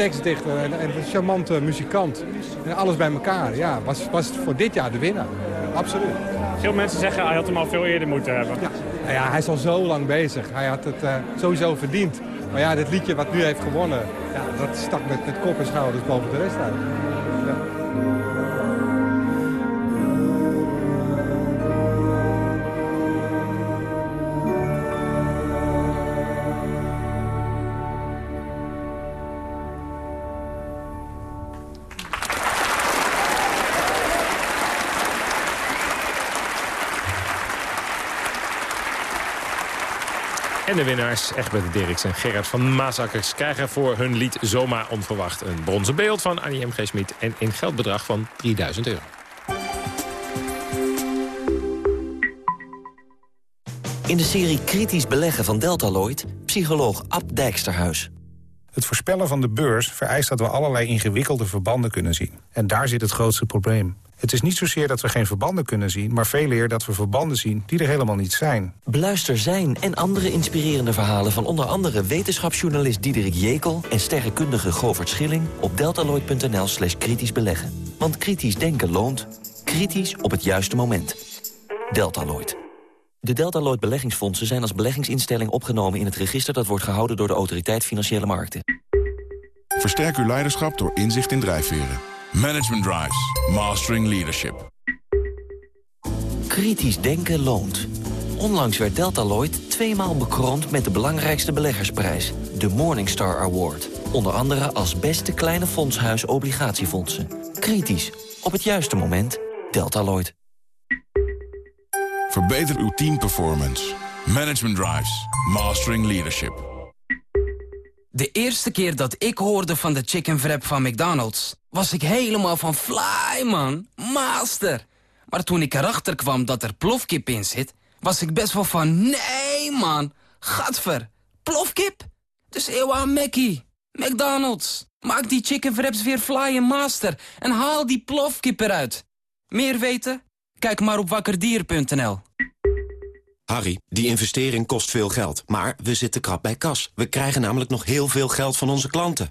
tekstdichter en, en een charmante muzikant. En alles bij elkaar. Ja, was, was voor dit jaar de winnaar. Absoluut. Veel mensen zeggen hij had hem al veel eerder moeten hebben. Ja, nou ja hij is al zo lang bezig. Hij had het uh, sowieso verdiend. Maar ja, dit liedje wat nu heeft gewonnen, ja, dat stak met, met kop en schouders boven de rest uit. De winnaars, Egbert Dirks en Gerard van Maasakkers... krijgen voor hun lied Zomaar Onverwacht een bronzen beeld van Annie M. G. Smit... en een geldbedrag van 3000 euro. In de serie Kritisch Beleggen van Deltaloid, psycholoog Ab Dijksterhuis. Het voorspellen van de beurs vereist dat we allerlei ingewikkelde verbanden kunnen zien. En daar zit het grootste probleem. Het is niet zozeer dat we geen verbanden kunnen zien... maar veel eer dat we verbanden zien die er helemaal niet zijn. Beluister zijn en andere inspirerende verhalen... van onder andere wetenschapsjournalist Diederik Jekel... en sterrenkundige Govert Schilling op deltaloid.nl slash kritisch beleggen. Want kritisch denken loont. Kritisch op het juiste moment. Deltaloid. De Deltaloid beleggingsfondsen zijn als beleggingsinstelling opgenomen... in het register dat wordt gehouden door de Autoriteit Financiële Markten. Versterk uw leiderschap door inzicht in drijfveren. Management Drives. Mastering Leadership. Kritisch denken loont. Onlangs werd Deltaloid tweemaal bekroond met de belangrijkste beleggersprijs. De Morningstar Award. Onder andere als beste kleine fondshuis obligatiefondsen. Kritisch. Op het juiste moment. Deltaloid. Verbeter uw teamperformance. Management Drives. Mastering Leadership. De eerste keer dat ik hoorde van de chicken wrap van McDonald's... was ik helemaal van fly, man. Master. Maar toen ik erachter kwam dat er plofkip in zit... was ik best wel van nee, man. Gadver. Plofkip? Dus eeuw aan Mackie. McDonald's. Maak die chicken wraps weer fly en master. En haal die plofkip eruit. Meer weten? Kijk maar op wakkerdier.nl. Harry, die investering kost veel geld, maar we zitten krap bij kas. We krijgen namelijk nog heel veel geld van onze klanten.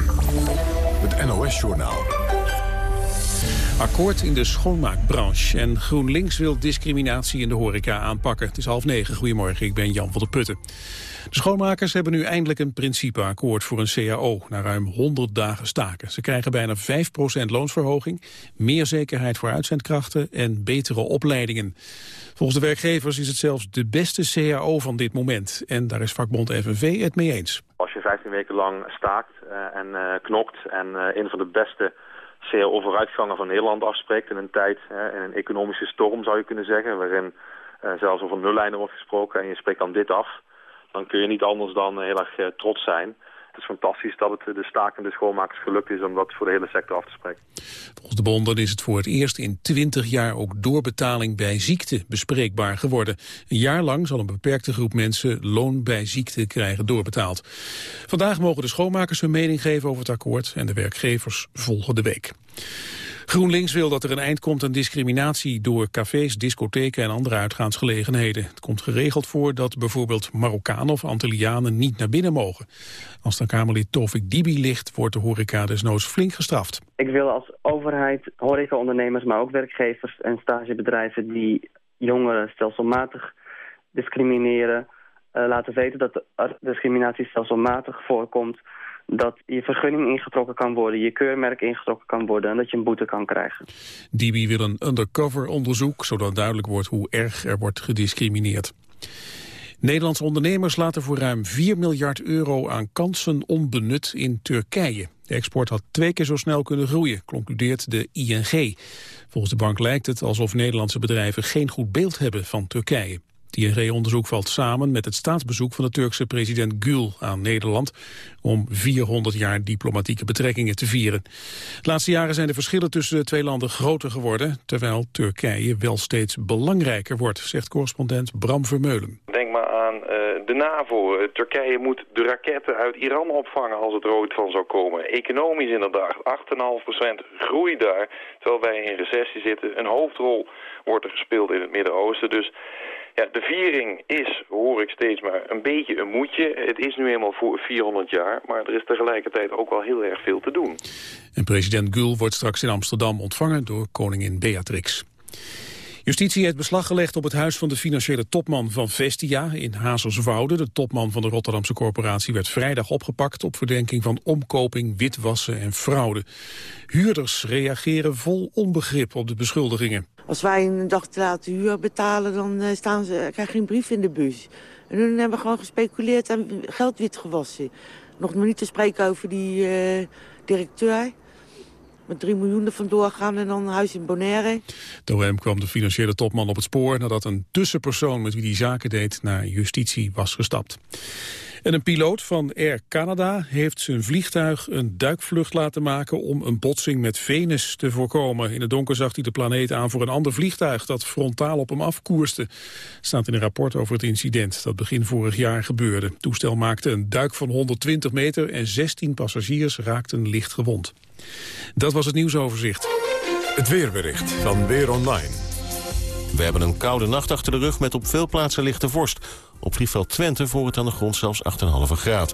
NOS-journaal. Akkoord in de schoonmaakbranche en GroenLinks wil discriminatie in de horeca aanpakken. Het is half negen. Goedemorgen, ik ben Jan van der Putten. De schoonmakers hebben nu eindelijk een principeakkoord voor een CAO... na ruim 100 dagen staken. Ze krijgen bijna 5% loonsverhoging, meer zekerheid voor uitzendkrachten... en betere opleidingen. Volgens de werkgevers is het zelfs de beste CAO van dit moment. En daar is vakbond FNV het mee eens. Als je 15 weken lang staakt uh, en uh, knokt en uh, een van de beste CAO-vooruitgangen van Nederland afspreekt... in een tijd, in een economische storm zou je kunnen zeggen... waarin zelfs over nullijnen wordt gesproken en je spreekt dan dit af dan kun je niet anders dan heel erg trots zijn. Het is fantastisch dat het de stakende schoonmakers gelukt is om dat voor de hele sector af te spreken. Volgens de bonden is het voor het eerst in 20 jaar ook doorbetaling bij ziekte bespreekbaar geworden. Een jaar lang zal een beperkte groep mensen loon bij ziekte krijgen doorbetaald. Vandaag mogen de schoonmakers hun mening geven over het akkoord en de werkgevers volgende week. GroenLinks wil dat er een eind komt aan discriminatie door cafés, discotheken en andere uitgaansgelegenheden. Het komt geregeld voor dat bijvoorbeeld Marokkanen of Antillianen niet naar binnen mogen. Als dan Kamerlid Tofik Dibi ligt, wordt de horeca desnoods flink gestraft. Ik wil als overheid, horecaondernemers, maar ook werkgevers en stagebedrijven die jongeren stelselmatig discrimineren, uh, laten weten dat discriminatie stelselmatig voorkomt dat je vergunning ingetrokken kan worden, je keurmerk ingetrokken kan worden en dat je een boete kan krijgen. Dibi wil een undercover onderzoek, zodat duidelijk wordt hoe erg er wordt gediscrimineerd. Nederlandse ondernemers laten voor ruim 4 miljard euro aan kansen onbenut in Turkije. De export had twee keer zo snel kunnen groeien, concludeert de ING. Volgens de bank lijkt het alsof Nederlandse bedrijven geen goed beeld hebben van Turkije. Het ING-onderzoek valt samen met het staatsbezoek van de Turkse president Gül aan Nederland om 400 jaar diplomatieke betrekkingen te vieren. De laatste jaren zijn de verschillen tussen de twee landen groter geworden, terwijl Turkije wel steeds belangrijker wordt, zegt correspondent Bram Vermeulen. Denk maar aan uh, de NAVO. Turkije moet de raketten uit Iran opvangen als het er ooit van zou komen. Economisch inderdaad, 8,5% groei daar, terwijl wij in recessie zitten. Een hoofdrol wordt er gespeeld in het Midden-Oosten, dus... Ja, de viering is, hoor ik steeds maar, een beetje een moedje. Het is nu eenmaal voor 400 jaar, maar er is tegelijkertijd ook wel heel erg veel te doen. En president Gül wordt straks in Amsterdam ontvangen door koningin Beatrix. Justitie heeft beslag gelegd op het huis van de financiële topman van Vestia in Hazerswoude. De topman van de Rotterdamse corporatie werd vrijdag opgepakt op verdenking van omkoping, witwassen en fraude. Huurders reageren vol onbegrip op de beschuldigingen. Als wij een dag te laat huur betalen, dan eh, staan ze, krijg je een brief in de bus. En hun hebben gewoon gespeculeerd en geld witgewassen. Nog maar niet te spreken over die uh, directeur met 3 miljoen er vandoor gaan en dan een huis in Bonaire. De OM kwam de financiële topman op het spoor nadat een tussenpersoon met wie die zaken deed naar justitie was gestapt. En een piloot van Air Canada heeft zijn vliegtuig een duikvlucht laten maken om een botsing met Venus te voorkomen. In het donker zag hij de planeet aan voor een ander vliegtuig dat frontaal op hem afkoerste. Staat in een rapport over het incident dat begin vorig jaar gebeurde. Het toestel maakte een duik van 120 meter en 16 passagiers raakten licht gewond. Dat was het nieuwsoverzicht. Het weerbericht van Weer Online. We hebben een koude nacht achter de rug met op veel plaatsen lichte vorst. Op vliegveld Twente voor het aan de grond zelfs 8,5 graad.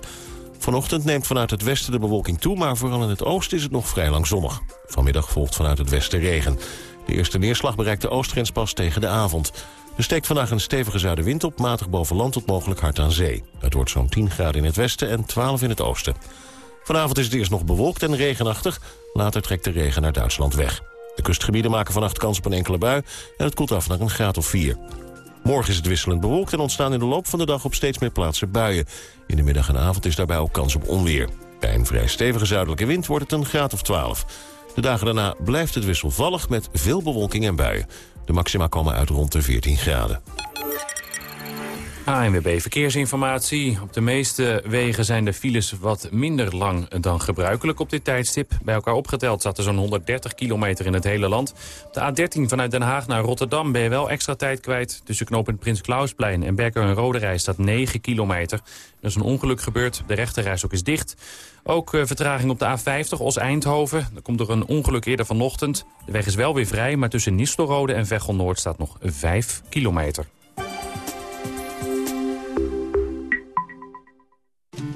Vanochtend neemt vanuit het westen de bewolking toe... maar vooral in het oosten is het nog vrij lang zonnig. Vanmiddag volgt vanuit het westen regen. De eerste neerslag bereikt de oostgrens pas tegen de avond. Er steekt vandaag een stevige zuidenwind op, matig boven land tot mogelijk hard aan zee. Het wordt zo'n 10 graden in het westen en 12 in het oosten. Vanavond is het eerst nog bewolkt en regenachtig. Later trekt de regen naar Duitsland weg. De kustgebieden maken vannacht kans op een enkele bui... en het koelt af naar een graad of 4. Morgen is het wisselend bewolkt en ontstaan in de loop van de dag op steeds meer plaatsen buien. In de middag en avond is daarbij ook kans op onweer. Bij een vrij stevige zuidelijke wind wordt het een graad of 12. De dagen daarna blijft het wisselvallig met veel bewolking en buien. De maxima komen uit rond de 14 graden. ANWB Verkeersinformatie. Op de meeste wegen zijn de files wat minder lang dan gebruikelijk op dit tijdstip. Bij elkaar opgeteld zat er zo'n 130 kilometer in het hele land. Op de A13 vanuit Den Haag naar Rotterdam ben je wel extra tijd kwijt. Tussen knooppunt Prins Klausplein en Berker en Roderij staat 9 kilometer. Er is een ongeluk gebeurd, de rechterreis ook is dicht. Ook uh, vertraging op de A50, Os-Eindhoven. Er komt er een ongeluk eerder vanochtend. De weg is wel weer vrij, maar tussen Nistelrode en Veghel Noord staat nog 5 kilometer.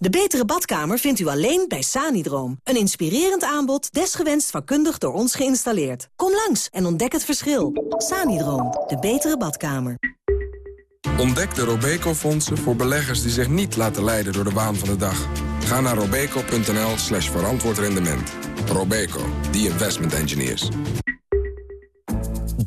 De betere badkamer vindt u alleen bij Sanidroom. Een inspirerend aanbod, desgewenst vakkundig door ons geïnstalleerd. Kom langs en ontdek het verschil. Sanidroom, de betere badkamer. Ontdek de Robeco-fondsen voor beleggers die zich niet laten leiden door de waan van de dag. Ga naar robeco.nl slash verantwoord rendement. Robeco, the investment engineers.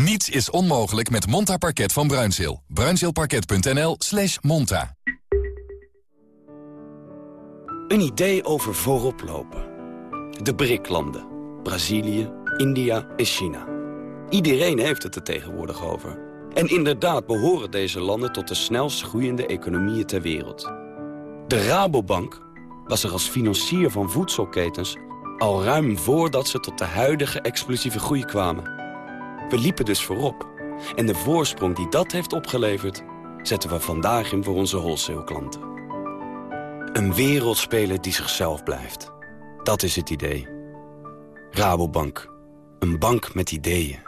Niets is onmogelijk met Monta Parket van Bruinzeel. Bruinzeelparket.nl slash monta. Een idee over voorop lopen. De BRIC-landen. Brazilië, India en China. Iedereen heeft het er tegenwoordig over. En inderdaad behoren deze landen tot de snelst groeiende economieën ter wereld. De Rabobank was er als financier van voedselketens... al ruim voordat ze tot de huidige explosieve groei kwamen... We liepen dus voorop. En de voorsprong die dat heeft opgeleverd... zetten we vandaag in voor onze wholesale-klanten. Een wereldspeler die zichzelf blijft. Dat is het idee. Rabobank. Een bank met ideeën.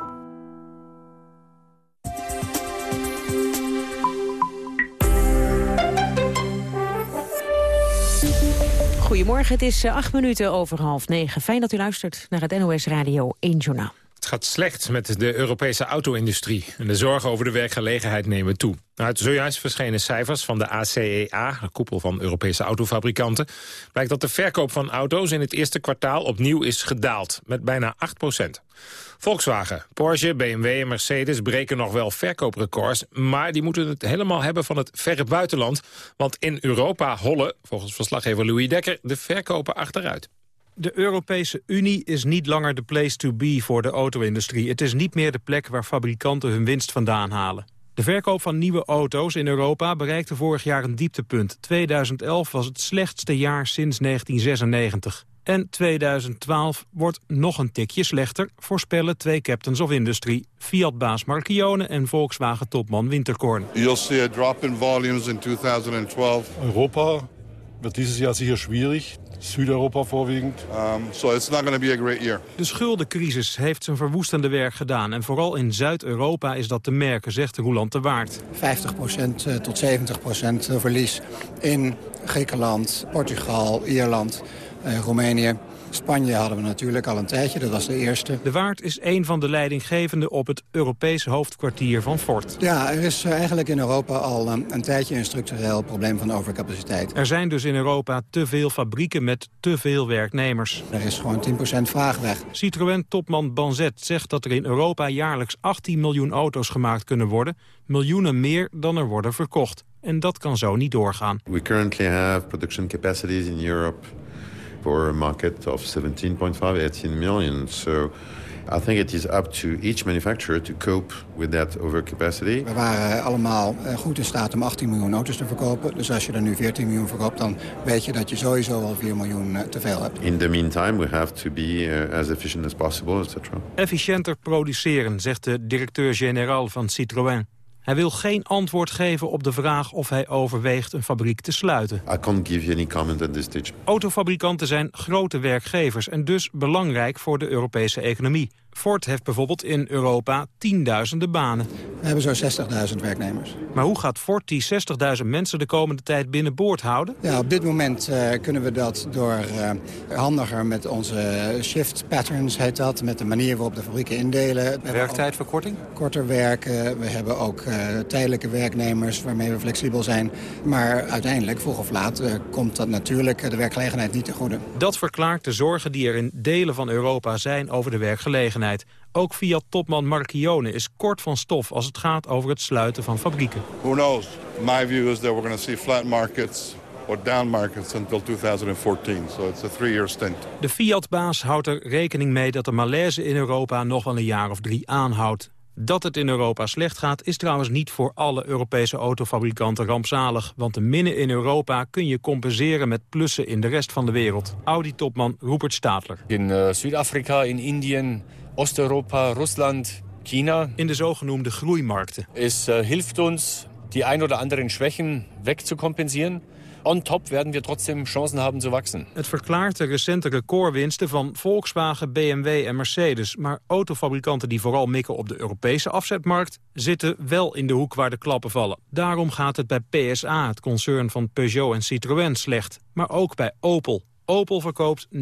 Goedemorgen, het is acht minuten over half negen. Fijn dat u luistert naar het NOS Radio 1 Journaal. Het gaat slecht met de Europese auto-industrie. En de zorgen over de werkgelegenheid nemen toe. Uit zojuist verschenen cijfers van de ACEA, de koepel van Europese autofabrikanten... blijkt dat de verkoop van auto's in het eerste kwartaal opnieuw is gedaald. Met bijna 8 procent. Volkswagen, Porsche, BMW en Mercedes breken nog wel verkooprecords... maar die moeten het helemaal hebben van het verre buitenland. Want in Europa hollen, volgens verslaggever Louis Dekker, de verkopen achteruit. De Europese Unie is niet langer de place to be voor de auto-industrie. Het is niet meer de plek waar fabrikanten hun winst vandaan halen. De verkoop van nieuwe auto's in Europa bereikte vorig jaar een dieptepunt. 2011 was het slechtste jaar sinds 1996. En 2012 wordt nog een tikje slechter, voorspellen twee captains of industry. Fiat-baas Marchione en Volkswagen-topman Winterkorn. You'll see a drop in volumes in 2012. Europa wird dieses Jahr sicher schwierig. Zuid-Europa voorwiegend. Um, so it's not going to be a great year. De schuldencrisis heeft zijn verwoestende werk gedaan. En vooral in Zuid-Europa is dat te merken, zegt Roland de Waard. 50% tot 70% verlies in Griekenland, Portugal, Ierland, eh, Roemenië. Spanje hadden we natuurlijk al een tijdje, dat was de eerste. De Waard is een van de leidinggevenden op het Europese hoofdkwartier van Ford. Ja, er is eh, eigenlijk in Europa al een, eh, een tijdje een structureel probleem van overcapaciteit. Er zijn dus in Europa te veel fabrieken met te veel werknemers. Er is gewoon 10% vraag weg. Citroën-topman Banzet zegt dat er in Europa jaarlijks 18 miljoen auto's gemaakt kunnen worden. Miljoenen meer dan er worden verkocht. En dat kan zo niet doorgaan. We currently have production capacities in Europe for a market of 17.5, 18 million. So I think it is up to each manufacturer to cope with that overcapacity. We waren allemaal eh, goed in staat om 18 miljoen auto's te verkopen. Dus als je er nu 14 miljoen verkoopt, dan weet je dat je sowieso al 4 miljoen eh, te veel hebt. In the meantime, we have to be uh, as efficient as possible, etc. Efficiënter produceren, zegt de directeur-generaal van Citroën. Hij wil geen antwoord geven op de vraag of hij overweegt een fabriek te sluiten. I can't give you any comment at this stage. Autofabrikanten zijn grote werkgevers en dus belangrijk voor de Europese economie. Ford heeft bijvoorbeeld in Europa tienduizenden banen. We hebben zo'n 60.000 werknemers. Maar hoe gaat Ford die 60.000 mensen de komende tijd binnenboord houden? Ja, op dit moment uh, kunnen we dat door uh, handiger met onze shift patterns, heet dat. Met de manier waarop de fabrieken indelen. Werktijdverkorting? Korter werken. We hebben ook uh, tijdelijke werknemers waarmee we flexibel zijn. Maar uiteindelijk, vroeg of laat, komt dat natuurlijk de werkgelegenheid niet te goede. Dat verklaart de zorgen die er in delen van Europa zijn over de werkgelegenheid. Ook Fiat-topman Marchione is kort van stof als het gaat over het sluiten van fabrieken. Who knows? My view is that we're going to see flat markets or down markets until 2014. So it's a three-year stint. De Fiat-baas houdt er rekening mee dat de malaise in Europa nog wel een jaar of drie aanhoudt. Dat het in Europa slecht gaat is trouwens niet voor alle Europese autofabrikanten rampzalig. Want de minnen in Europa kun je compenseren met plussen in de rest van de wereld. Audi-topman Rupert Stadler. In uh, Zuid-Afrika, in Indië, Oost-Europa, Rusland, China. In de zogenoemde groeimarkten. Es uh, hilft ons die ein oder anderen Schwächen wegzukompensieren. On top werden wir trotzdem Chancen haben zu wachsen. Het verklaart de recente recordwinsten van Volkswagen, BMW en Mercedes. Maar autofabrikanten die vooral mikken op de Europese afzetmarkt... zitten wel in de hoek waar de klappen vallen. Daarom gaat het bij PSA, het concern van Peugeot en Citroën, slecht. Maar ook bij Opel. Opel verkoopt 90%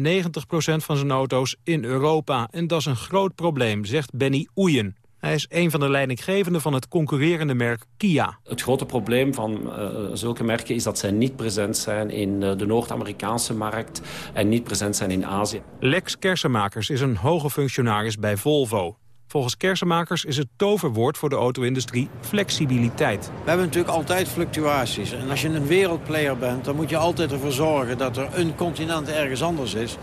van zijn auto's in Europa. En dat is een groot probleem, zegt Benny Oeyen. Hij is een van de leidinggevenden van het concurrerende merk Kia. Het grote probleem van uh, zulke merken is dat zij niet present zijn in uh, de Noord-Amerikaanse markt en niet present zijn in Azië. Lex Kersenmakers is een hoge functionaris bij Volvo. Volgens Kersenmakers is het toverwoord voor de auto-industrie flexibiliteit. We hebben natuurlijk altijd fluctuaties. En als je een wereldplayer bent, dan moet je altijd ervoor zorgen dat er een continent ergens anders is.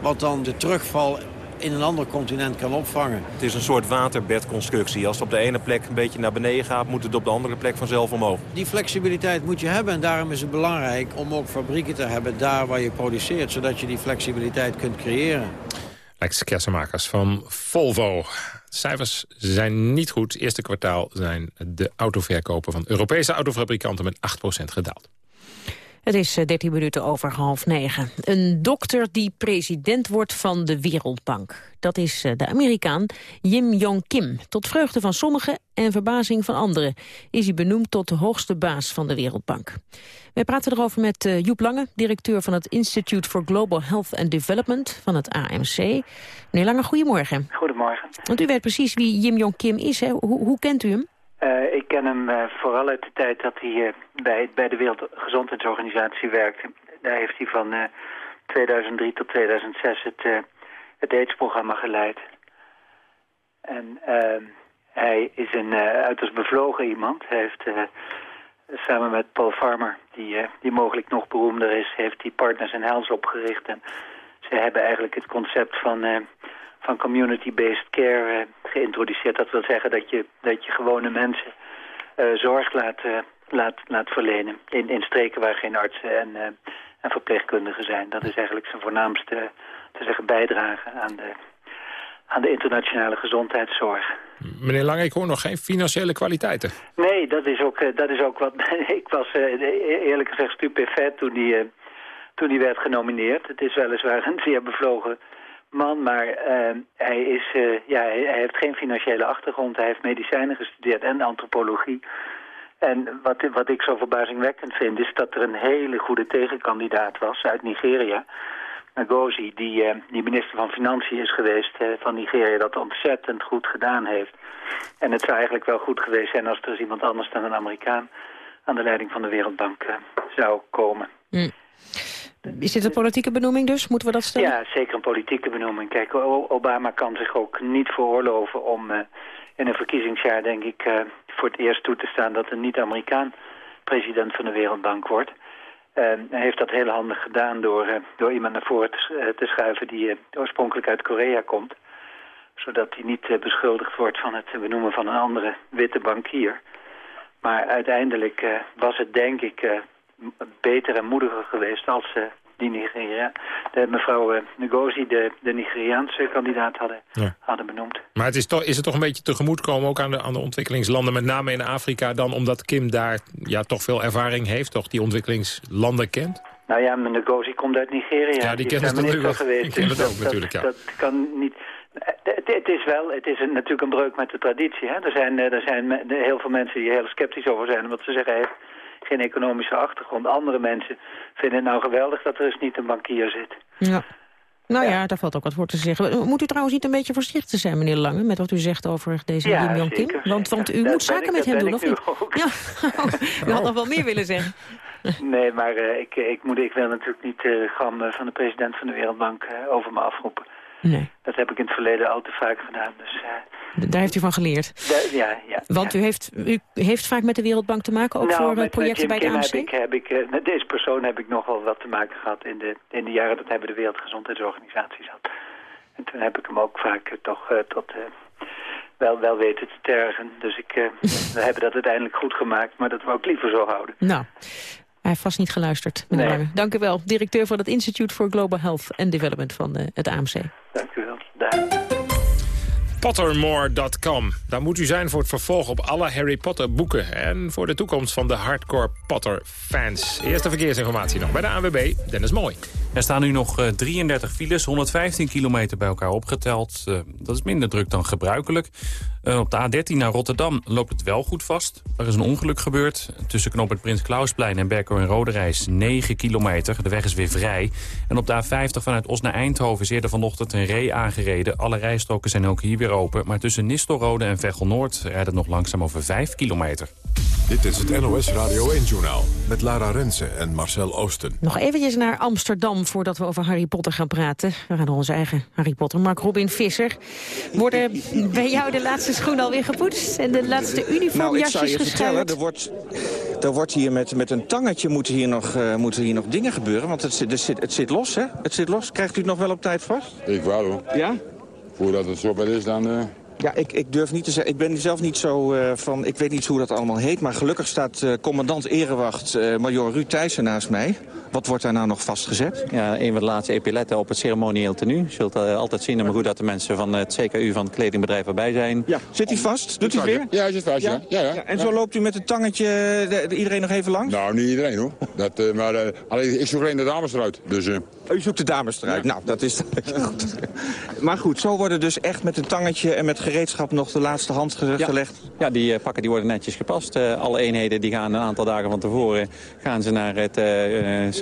Wat dan de terugval in een ander continent kan opvangen. Het is een soort waterbedconstructie. Als het op de ene plek een beetje naar beneden gaat... moet het op de andere plek vanzelf omhoog. Die flexibiliteit moet je hebben. En daarom is het belangrijk om ook fabrieken te hebben daar waar je produceert. Zodat je die flexibiliteit kunt creëren. Lex Kersenmakers van Volvo. Cijfers zijn niet goed. Eerste kwartaal zijn de autoverkopen van Europese autofabrikanten met 8% gedaald. Het is 13 minuten over half negen. Een dokter die president wordt van de Wereldbank. Dat is de Amerikaan Jim Yong Kim. Tot vreugde van sommigen en verbazing van anderen... is hij benoemd tot de hoogste baas van de Wereldbank. Wij praten erover met Joep Lange, directeur van het Institute for Global Health and Development van het AMC. Meneer Lange, goedemorgen. Goedemorgen. Want u weet precies wie Jim Yong Kim is, hè? Hoe, hoe kent u hem? Uh, ik ken hem uh, vooral uit de tijd dat hij uh, bij, bij de Wereldgezondheidsorganisatie werkte. Daar heeft hij van 2003 tot 2006 het, het AIDS-programma geleid. En hij is een uiterst bevlogen iemand. Hij heeft samen met Paul Farmer, die, die mogelijk nog beroemder is, heeft hij Partners in Health opgericht. En ze hebben eigenlijk het concept van van community-based care uh, geïntroduceerd. Dat wil zeggen dat je, dat je gewone mensen uh, zorg laat, uh, laat, laat verlenen. In, in streken waar geen artsen en, en verpleegkundigen zijn. Dat is eigenlijk zijn voornaamste te zeggen, bijdrage aan de, aan de internationale gezondheidszorg. Meneer Lang, ik hoor nog geen financiële kwaliteiten. Nee, dat is ook, dat is ook wat... ik was eerlijk gezegd stupefait toen die, toen die werd genomineerd. Het is weliswaar een zeer bevlogen man, maar uh, hij, is, uh, ja, hij, heeft geen financiële achtergrond. Hij heeft medicijnen gestudeerd en antropologie. En wat, wat ik zo verbazingwekkend vind, is dat er een hele goede tegenkandidaat was uit Nigeria. Ngozi, die, uh, die minister van Financiën is geweest van Nigeria, dat ontzettend goed gedaan heeft. En het zou eigenlijk wel goed geweest zijn als er iemand anders dan een Amerikaan aan de leiding van de Wereldbank zou komen. Mm. Is dit een politieke benoeming dus? Moeten we dat stellen? Ja, zeker een politieke benoeming. Kijk, Obama kan zich ook niet veroorloven om uh, in een verkiezingsjaar, denk ik, uh, voor het eerst toe te staan dat een niet-Amerikaan president van de Wereldbank wordt. Uh, hij heeft dat heel handig gedaan door, door iemand naar voren te, te schuiven die oorspronkelijk uit Korea komt. Zodat hij niet beschuldigd wordt van het benoemen van een andere witte bankier. Maar uiteindelijk was het, denk ik, beter en moediger geweest als ze die Nigeria, de mevrouw uh, Ngozi, de, de Nigeriaanse kandidaat hadden, hadden benoemd. Maar het is, toch, is het toch een beetje tegemoetkomen ook aan de, aan de ontwikkelingslanden, met name in Afrika, dan omdat Kim daar ja, toch veel ervaring heeft, toch die ontwikkelingslanden kent? Nou ja, Ngozi komt uit Nigeria. Ja, die, die kennen natuurlijk wel. Geweest, die dus het ook natuurlijk, ja. Dat kan niet... Het, het, is wel, het is een, natuurlijk een breuk met de traditie. Hè? Er, zijn, er zijn heel veel mensen die heel sceptisch over zijn, omdat ze zeggen... Hey, geen economische achtergrond. Andere mensen vinden het nou geweldig dat er eens niet een bankier zit. Ja. Nou ja. daar valt ook wat voor te zeggen. Moet u trouwens niet een beetje voorzichtig zijn, meneer Lange... met wat u zegt over deze ja, Kim Kim? Want, want u moet zaken met hem doen, of niet? Ja. u had nog wel meer willen zeggen. Nee, maar uh, ik, ik, moet, ik wil natuurlijk niet uh, uh, van de president van de Wereldbank uh, over me afroepen. Nee. Dat heb ik in het verleden al te vaak gedaan. Dus, uh, Daar heeft u van geleerd? Da ja, ja. Want ja. U, heeft, u heeft vaak met de Wereldbank te maken, ook nou, voor met, projecten met bij de AMC? Heb ik, heb ik, uh, met deze persoon heb ik nogal wat te maken gehad in de, in de jaren dat hij bij de Wereldgezondheidsorganisatie zat. En toen heb ik hem ook vaak uh, toch tot... wel, wel weten te tergen. Dus ik, we hebben dat uiteindelijk goed gemaakt, maar dat we ook liever zo houden. Nou, hij heeft vast niet geluisterd, meneer nee. Lange. Dank u wel, directeur van het Institute for Global Health and Development van uh, het AMC. Dank u wel. Daar. Pottermore.com. Daar moet u zijn voor het vervolg op alle Harry Potter boeken... en voor de toekomst van de hardcore Potter-fans. Eerste verkeersinformatie nog bij de ANWB. Dennis Mooi. Er staan nu nog uh, 33 files, 115 kilometer bij elkaar opgeteld. Uh, dat is minder druk dan gebruikelijk. Uh, op de A13 naar Rotterdam loopt het wel goed vast. Er is een ongeluk gebeurd. Tussen knop het Prins Klausplein en Berko en Roderijs 9 kilometer. De weg is weer vrij. En op de A50 vanuit Os naar Eindhoven is eerder vanochtend een ree aangereden. Alle rijstroken zijn ook hier weer open. Maar tussen Nistelrode en Veghel-Noord rijdt het nog langzaam over 5 kilometer. Dit is het NOS Radio 1-journaal met Lara Rensen en Marcel Oosten. Nog eventjes naar Amsterdam voordat we over Harry Potter gaan praten. We gaan naar onze eigen Harry Potter, Mark Robin Visser. Worden bij jou de laatste schoenen alweer gepoetst en de laatste uniformjasjes nou, ik zou je vertellen, er wordt, er wordt hier met, met een tangetje moeten hier, nog, uh, moeten hier nog dingen gebeuren. Want het, het, zit, het zit los, hè? Het zit los. Krijgt u het nog wel op tijd vast? Ik wel, hoor. Ja? Voordat het zover is, dan... Uh... Ja, ik, ik durf niet te zeggen. Ik ben zelf niet zo uh, van... Ik weet niet hoe dat allemaal heet. Maar gelukkig staat uh, commandant Erewacht uh, major Ruud Thijssen naast mij. Wat wordt daar nou nog vastgezet? Ja, een van de laatste epiletten op het ceremonieel tenue. Je zult uh, altijd zien, maar goed dat de mensen van het CKU van het kledingbedrijf erbij zijn. Ja. Zit hij vast? Doet hij weer? Ja, hij zit vast, ja. ja. ja, ja. En zo loopt u met een tangetje de, de, iedereen nog even langs? Nou, niet iedereen hoor. Dat, uh, maar uh, alleen, ik zoek alleen de dames eruit. Dus, uh... U zoekt de dames eruit. Nou, dat is goed. Maar goed, zo worden dus echt met een tangetje en met gereedschap nog de laatste hand gelegd? Ja, die pakken die worden netjes gepast. alle eenheden die gaan een aantal dagen van tevoren gaan ze naar het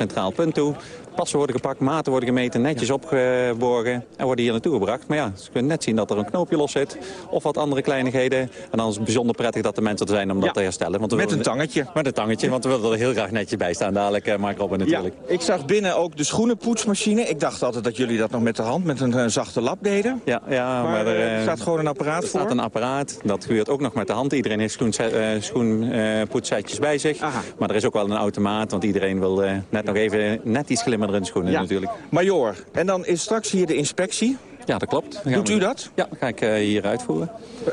centraal punt toe. Passen worden gepakt, maten worden gemeten, netjes opgeborgen en worden hier naartoe gebracht. Maar ja, ze kunnen net zien dat er een knoopje los zit of wat andere kleinigheden. En dan is het bijzonder prettig dat de mensen er zijn om dat te herstellen. Want met een tangetje. Met een tangetje, want we willen er heel graag netjes bij staan dadelijk, uh, Mark Robben natuurlijk. Ja, ik zag binnen ook de schoenenpoetsmachine. Ik dacht altijd dat jullie dat nog met de hand, met een, een zachte lap deden. Ja, ja maar, maar er uh, staat gewoon een apparaat er voor. Er staat een apparaat, dat gebeurt ook nog met de hand. Iedereen heeft schoenpoetssetjes schoen, uh, bij zich. Aha. Maar er is ook wel een automaat, want iedereen wil net nog even net iets glimmerder in de schoenen ja. natuurlijk. Major, en dan is straks hier de inspectie. Ja, dat klopt. Doet u dat? Ja, dat ga ik uh, hier uitvoeren.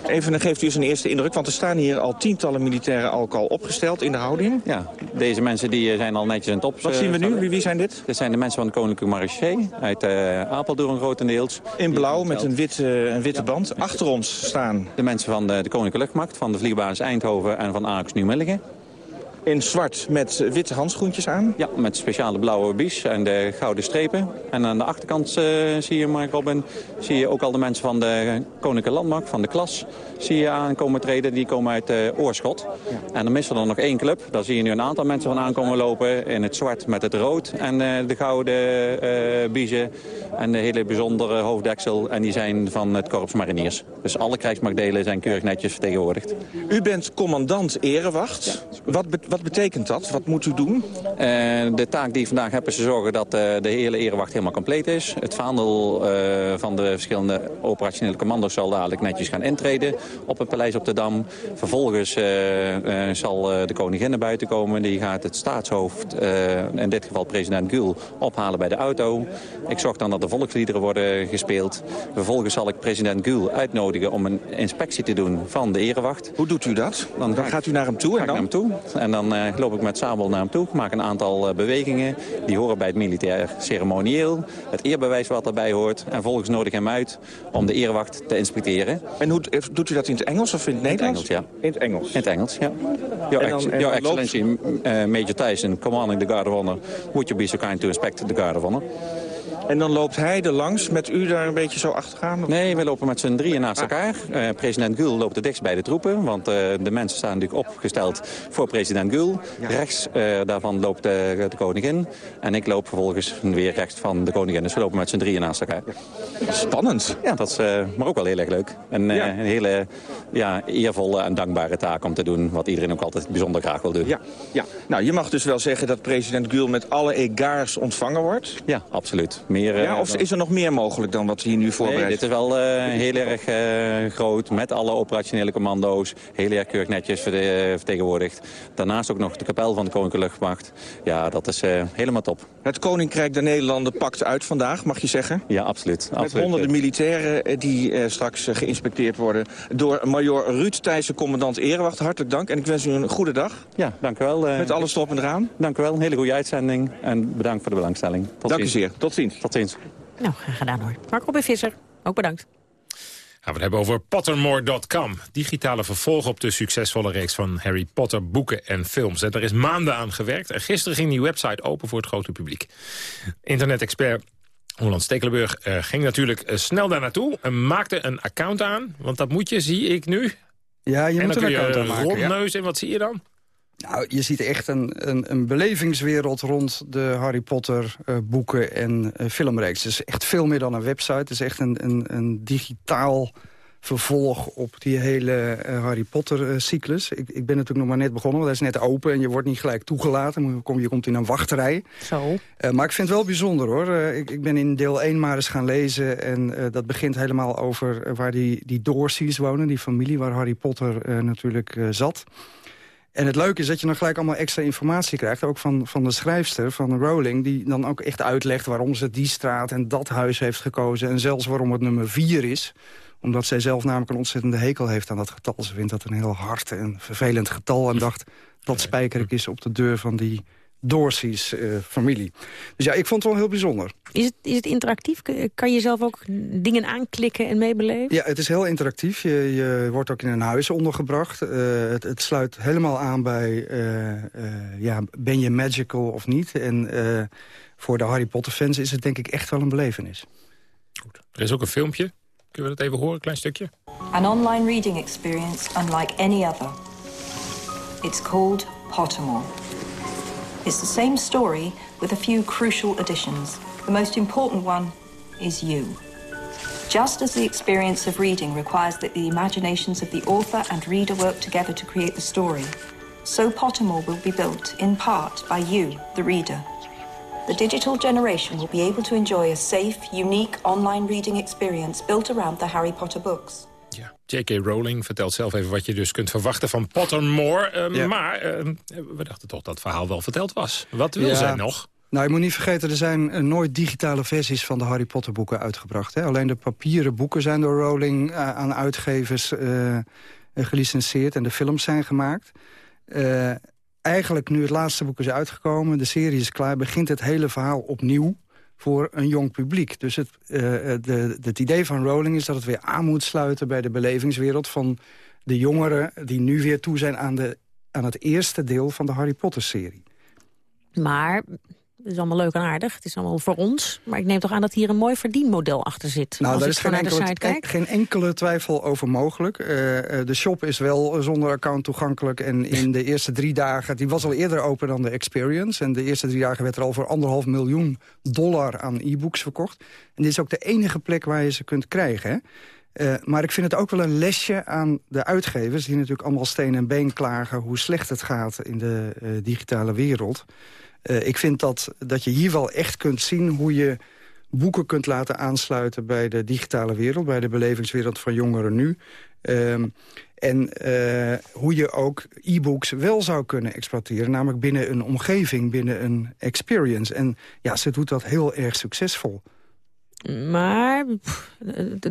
Even, dan geeft u eens een eerste indruk, want er staan hier al tientallen militairen ook al opgesteld in de houding. Ja, deze mensen die zijn al netjes aan het op. Wat zien we nu? Wie, wie zijn dit? Dit zijn de mensen van de Koninklijke Marché uit uh, Apeldoorn grotendeels. In blauw met een, wit, uh, een witte band. Achter ons staan... De mensen van de, de Koninklijke Luchtmacht, van de vliegbasis Eindhoven en van AX Nieuw-Milligen. In zwart met witte handschoentjes aan? Ja, met speciale blauwe bies en de gouden strepen. En aan de achterkant uh, zie je, Mark Robin, zie je ook al de mensen van de Koninklijke Landmacht, van de klas, zie je aankomen treden. Die komen uit uh, Oorschot. Ja. En dan missen er nog één club. Daar zie je nu een aantal mensen van aankomen lopen in het zwart met het rood. En uh, de gouden biezen en de hele bijzondere hoofddeksel. En die zijn van het Korps Mariniers. Dus alle krijgsmachtdelen zijn keurig netjes vertegenwoordigd. U bent commandant Erewacht. Ja. Wat, wat betekent dat? Wat moet u doen? Uh, de taak die ik vandaag heb is te zorgen dat uh, de hele erewacht helemaal compleet is. Het vaandel uh, van de verschillende operationele commando's zal dadelijk netjes gaan intreden op het paleis op de Dam. Vervolgens zal de koningin naar buiten komen. Die gaat het staatshoofd, in dit geval president Gül, ophalen bij de auto. Ik zorg dan dat de volksliederen worden gespeeld. Vervolgens zal ik president Gül uitnodigen om een inspectie te doen van de erewacht. Hoe doet u dat? Dan, dan gaat u naar hem toe? En dan? naar hem toe. En dan uh, loop ik met sabel naar hem toe. Maak een aantal uh, bewegingen. Die horen bij het militair ceremonieel. Het eerbewijs wat erbij hoort. En vervolgens nodig hem uit om de erewacht te inspecteren. En hoe doet u dat in het Engels of in het Nederlands? In het Engels, ja. In het Engels? In het Engels, ja. Your, ex dan, your Excellency, uh, Major Tyson, commanding the Guard of Honor. Would you be so kind to inspect the Guard of Honor? En dan loopt hij er langs met u daar een beetje zo achteraan? Of? Nee, we lopen met z'n drieën naast elkaar. Uh, president Gül loopt het dichtst bij de troepen. Want uh, de mensen staan natuurlijk opgesteld voor president Gül. Ja. Rechts uh, daarvan loopt de, de, koningin. En ik loop vervolgens weer rechts van de koningin. Dus we lopen met z'n drieën naast elkaar. Ja. Spannend. Ja, dat is maar ook wel heel erg leuk. En, ja. een hele ja, eervolle en dankbare taak om te doen. Wat iedereen ook altijd bijzonder graag wil doen. Ja, ja. Nou, je mag dus wel zeggen dat president Gül met alle egaars ontvangen wordt? Ja, absoluut. Meer, ja, of is er nog meer mogelijk dan wat hier nu voorbereidt? Nee, dit is wel uh, heel erg uh, groot, met alle operationele commando's. Heel erg keurig netjes vertegenwoordigd. Daarnaast ook nog de kapel van de Koninklijke Luchtmacht. Ja, dat is helemaal top. Het Koninkrijk der Nederlanden pakt uit vandaag, mag je zeggen? Ja, absoluut. Met absoluut. honderden militairen die straks geïnspecteerd worden... door major Ruud Thijssen, commandant Erewacht. Hartelijk dank en ik wens u een goede dag. Ja, dank u wel. Met alles erop en eraan. Dank u wel, een hele goede uitzending. En bedankt voor de belangstelling. Tot dank u zeer. Tot ziens. Tot ziens. Nou, graag gedaan hoor. Mark Robin Visser, ook bedankt. Gaan we het hebben over Pottermore.com. Digitale vervolg op de succesvolle reeks van Harry Potter boeken en films. En er is maanden aan gewerkt. En gisteren ging die website open voor het grote publiek. Internet-expert Holland Stekelenburg uh, ging natuurlijk uh, snel daar naartoe. En maakte een account aan. Want dat moet je, zie ik nu. Ja, je en moet dan een kun account je aanmaken. rondneus. Ja. En wat zie je dan? Nou, je ziet echt een, een, een belevingswereld rond de Harry Potter uh, boeken en uh, filmreeks. Het is echt veel meer dan een website. Het is echt een, een, een digitaal vervolg op die hele uh, Harry Potter-cyclus. Ik, ik ben natuurlijk nog maar net begonnen, want hij is net open... en je wordt niet gelijk toegelaten. Je komt, je komt in een wachtrij. Zo. maar ik vind het wel bijzonder, hoor. ik, ik, ben in deel 1 maar eens gaan lezen... en dat begint helemaal over waar die, die Dorseys wonen... die familie waar Harry Potter natuurlijk zat... En het leuke is dat je dan gelijk allemaal extra informatie krijgt. Ook van, van de schrijfster, van Rowling. Die dan ook echt uitlegt waarom ze die straat en dat huis heeft gekozen. En zelfs waarom het nummer 4 is. Omdat zij zelf namelijk een ontzettende hekel heeft aan dat getal. Ze vindt dat een heel hard en vervelend getal. En dacht, dat spijker ik is op de deur van die Dorsey's familie. Dus ja, ik vond het wel heel bijzonder. Is het, is het interactief? Kan je zelf ook dingen aanklikken en meebeleven? Ja, het is heel interactief. Je, je wordt ook in een huis ondergebracht. het, het, sluit helemaal aan bij... ja, ben je magical of niet? En voor de Harry Potter fans is het denk ik echt wel een belevenis. Goed. Er is ook een filmpje. Kunnen we dat even horen, een klein stukje? An online reading experience unlike any other. It's called Pottermore. It's the same story with a few crucial additions. The most important one is you. Just as the experience of reading requires that the imaginations of the author and reader work together to create the story, so Pottermore will be built in part by you, the reader. The digital generation will be able to enjoy a safe, unique online reading experience built around the Harry Potter books. J.K. Rowling vertelt zelf even wat je dus kunt verwachten van Pottermore. Uh, Maar uh, we dachten toch dat het verhaal wel verteld was. Wat wil ja. zij nog? Nou, je moet niet vergeten, er zijn nooit digitale versies van de Harry Potter boeken uitgebracht. Hè? Alleen de papieren boeken zijn door Rowling uh, aan uitgevers gelicenseerd en de films zijn gemaakt eigenlijk nu het laatste boek is uitgekomen, de serie is klaar... begint het hele verhaal opnieuw voor een jong publiek. Dus het, uh, de, het idee van Rowling is dat het weer aan moet sluiten... bij de belevingswereld van de jongeren die nu weer toe zijn aan, de, aan het eerste deel van de Harry Potter-serie. Maar het is allemaal leuk en aardig. Het is allemaal voor ons. Maar ik neem toch aan dat hier een mooi verdienmodel achter zit. Nou, daar is geen enkele, geen enkele, twijfel over mogelijk. Uh, de shop is wel zonder account toegankelijk. En in de eerste drie dagen... Die was al eerder open dan de Experience. En de eerste drie dagen werd er al voor anderhalf miljoen dollar aan e-books verkocht. En dit is ook de enige plek waar je ze kunt krijgen. Uh, maar ik vind het ook wel een lesje aan de uitgevers... die natuurlijk allemaal steen en been klagen... hoe slecht het gaat in de uh, digitale wereld... Uh, ik vind dat, dat je hier wel echt kunt zien hoe je boeken kunt laten aansluiten bij de digitale wereld... bij de belevingswereld van jongeren nu. Uh, en uh, hoe je ook e-books wel zou kunnen exploiteren. Namelijk binnen een omgeving, binnen een experience. En ja, ze doet dat heel erg succesvol. Maar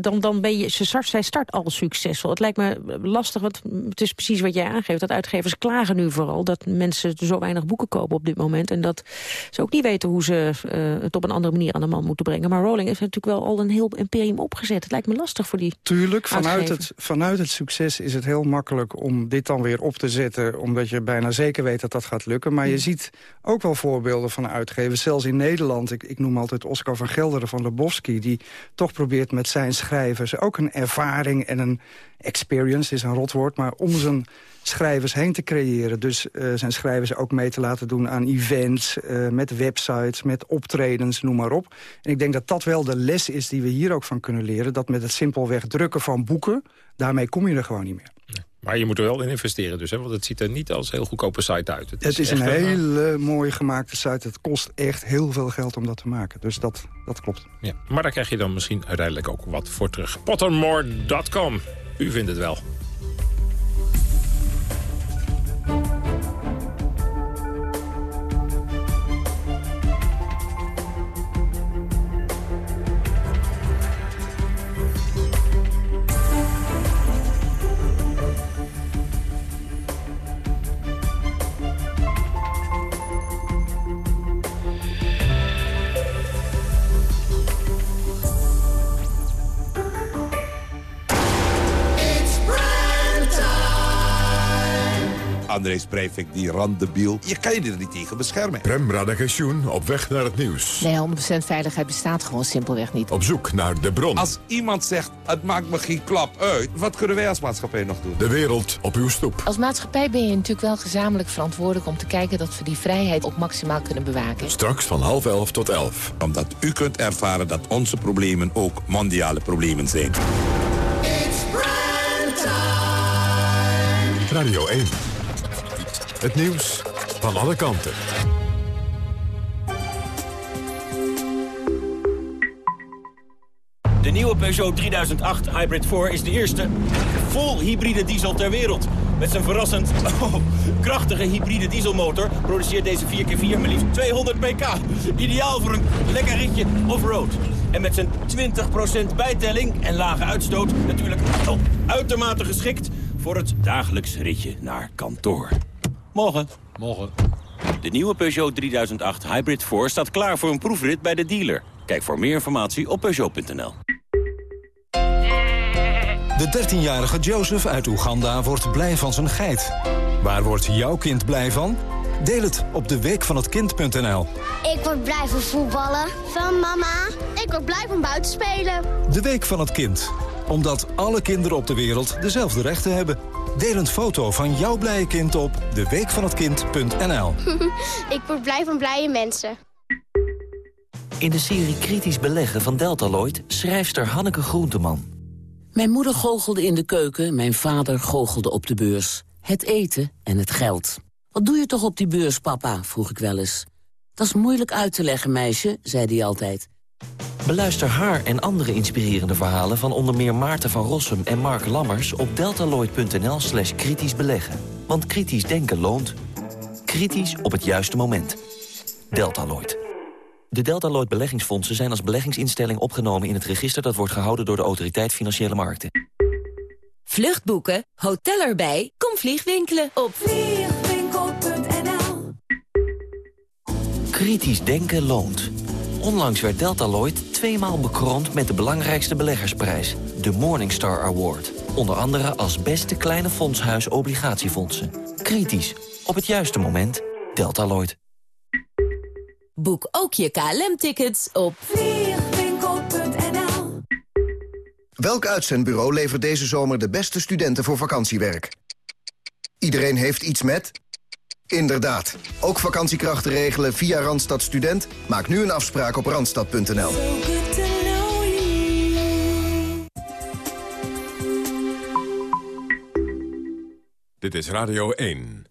dan, dan ben je, ze start, zij start al succesvol. Het lijkt me lastig, want het is precies wat jij aangeeft. Dat uitgevers klagen nu vooral dat mensen zo weinig boeken kopen op dit moment. En dat ze ook niet weten hoe ze uh, het op een andere manier aan de man moeten brengen. Maar Rowling heeft natuurlijk wel al een heel imperium opgezet. Het lijkt me lastig voor die Tuurlijk, vanuit het, vanuit het succes is het heel makkelijk om dit dan weer op te zetten. Omdat je bijna zeker weet dat dat gaat lukken. Maar je hmm. ziet ook wel voorbeelden van uitgevers. Zelfs in Nederland, ik, ik noem altijd Oscar van Gelderen van de Bos die toch probeert met zijn schrijvers ook een ervaring en een experience, is een rotwoord... maar om zijn schrijvers heen te creëren. Dus uh, zijn schrijvers ook mee te laten doen aan events, uh, met websites, met optredens, noem maar op. En ik denk dat dat wel de les is die we hier ook van kunnen leren. Dat met het simpelweg drukken van boeken, daarmee kom je er gewoon niet meer. Maar je moet er wel in investeren dus, hè? want het ziet er niet als een heel goedkope site uit. Het is, het is een hele mooie gemaakte site. Het kost echt heel veel geld om dat te maken. Dus dat, dat klopt. Ja, maar daar krijg je dan misschien uiteindelijk ook wat voor terug. Pottermore.com. U vindt het wel. Breivik, die randebiel. Je kan je er niet tegen beschermen. Prem Radagensjoen op weg naar het nieuws. Nee, 100% veiligheid bestaat gewoon simpelweg niet. Op zoek naar de bron. Als iemand zegt, het maakt me geen klap uit... wat kunnen wij als maatschappij nog doen? De wereld op uw stoep. Als maatschappij ben je natuurlijk wel gezamenlijk verantwoordelijk... om te kijken dat we die vrijheid ook maximaal kunnen bewaken. Straks van half elf tot elf. Omdat u kunt ervaren dat onze problemen ook mondiale problemen zijn. Radio 1. Het nieuws van alle kanten. De nieuwe Peugeot 3008 Hybrid 4 is de eerste vol hybride diesel ter wereld. Met zijn verrassend oh, krachtige hybride dieselmotor produceert deze 4x4 maar liefst 200 pk. Ideaal voor een lekker ritje off-road. En met zijn 20% bijtelling en lage uitstoot natuurlijk oh, uitermate geschikt voor het dagelijks ritje naar kantoor. Morgen. Morgen. De nieuwe Peugeot 3008 Hybrid 4 staat klaar voor een proefrit bij de dealer. Kijk voor meer informatie op Peugeot.nl. De 13-jarige Joseph uit Oeganda wordt blij van zijn geit. Waar wordt jouw kind blij van? Deel het op de week van het kind.nl. Ik word blij van voetballen. Van mama. Ik word blij van buiten spelen. De week van het kind. Omdat alle kinderen op de wereld dezelfde rechten hebben. Deel een foto van jouw blije kind op deweekvanhetkind.nl. ik word blij van blije mensen. In de serie Kritisch Beleggen van Deltaloid schrijfster Hanneke Groenteman. Mijn moeder goochelde in de keuken, mijn vader goochelde op de beurs. Het eten en het geld. Wat doe je toch op die beurs, papa? vroeg ik wel eens. Dat is moeilijk uit te leggen, meisje, zei hij altijd. Beluister haar en andere inspirerende verhalen van onder meer Maarten van Rossum en Mark Lammers op deltaloid.nl slash kritisch beleggen. Want kritisch denken loont. Kritisch op het juiste moment. Deltaloid. De Deltaloid beleggingsfondsen zijn als beleggingsinstelling opgenomen in het register dat wordt gehouden door de Autoriteit Financiële Markten. Vluchtboeken, hotel erbij, kom vliegwinkelen op vliegwinkel.nl Kritisch denken loont. Onlangs werd Deltaloid tweemaal bekroond met de belangrijkste beleggersprijs, de Morningstar Award. Onder andere als beste kleine fondshuis obligatiefondsen. Kritisch, op het juiste moment, Deltaloid. Boek ook je KLM-tickets op vliegwinkel.nl Welk uitzendbureau levert deze zomer de beste studenten voor vakantiewerk? Iedereen heeft iets met... Inderdaad. Ook vakantiekrachten regelen via Randstad Student? Maak nu een afspraak op randstad.nl. Dit is Radio 1.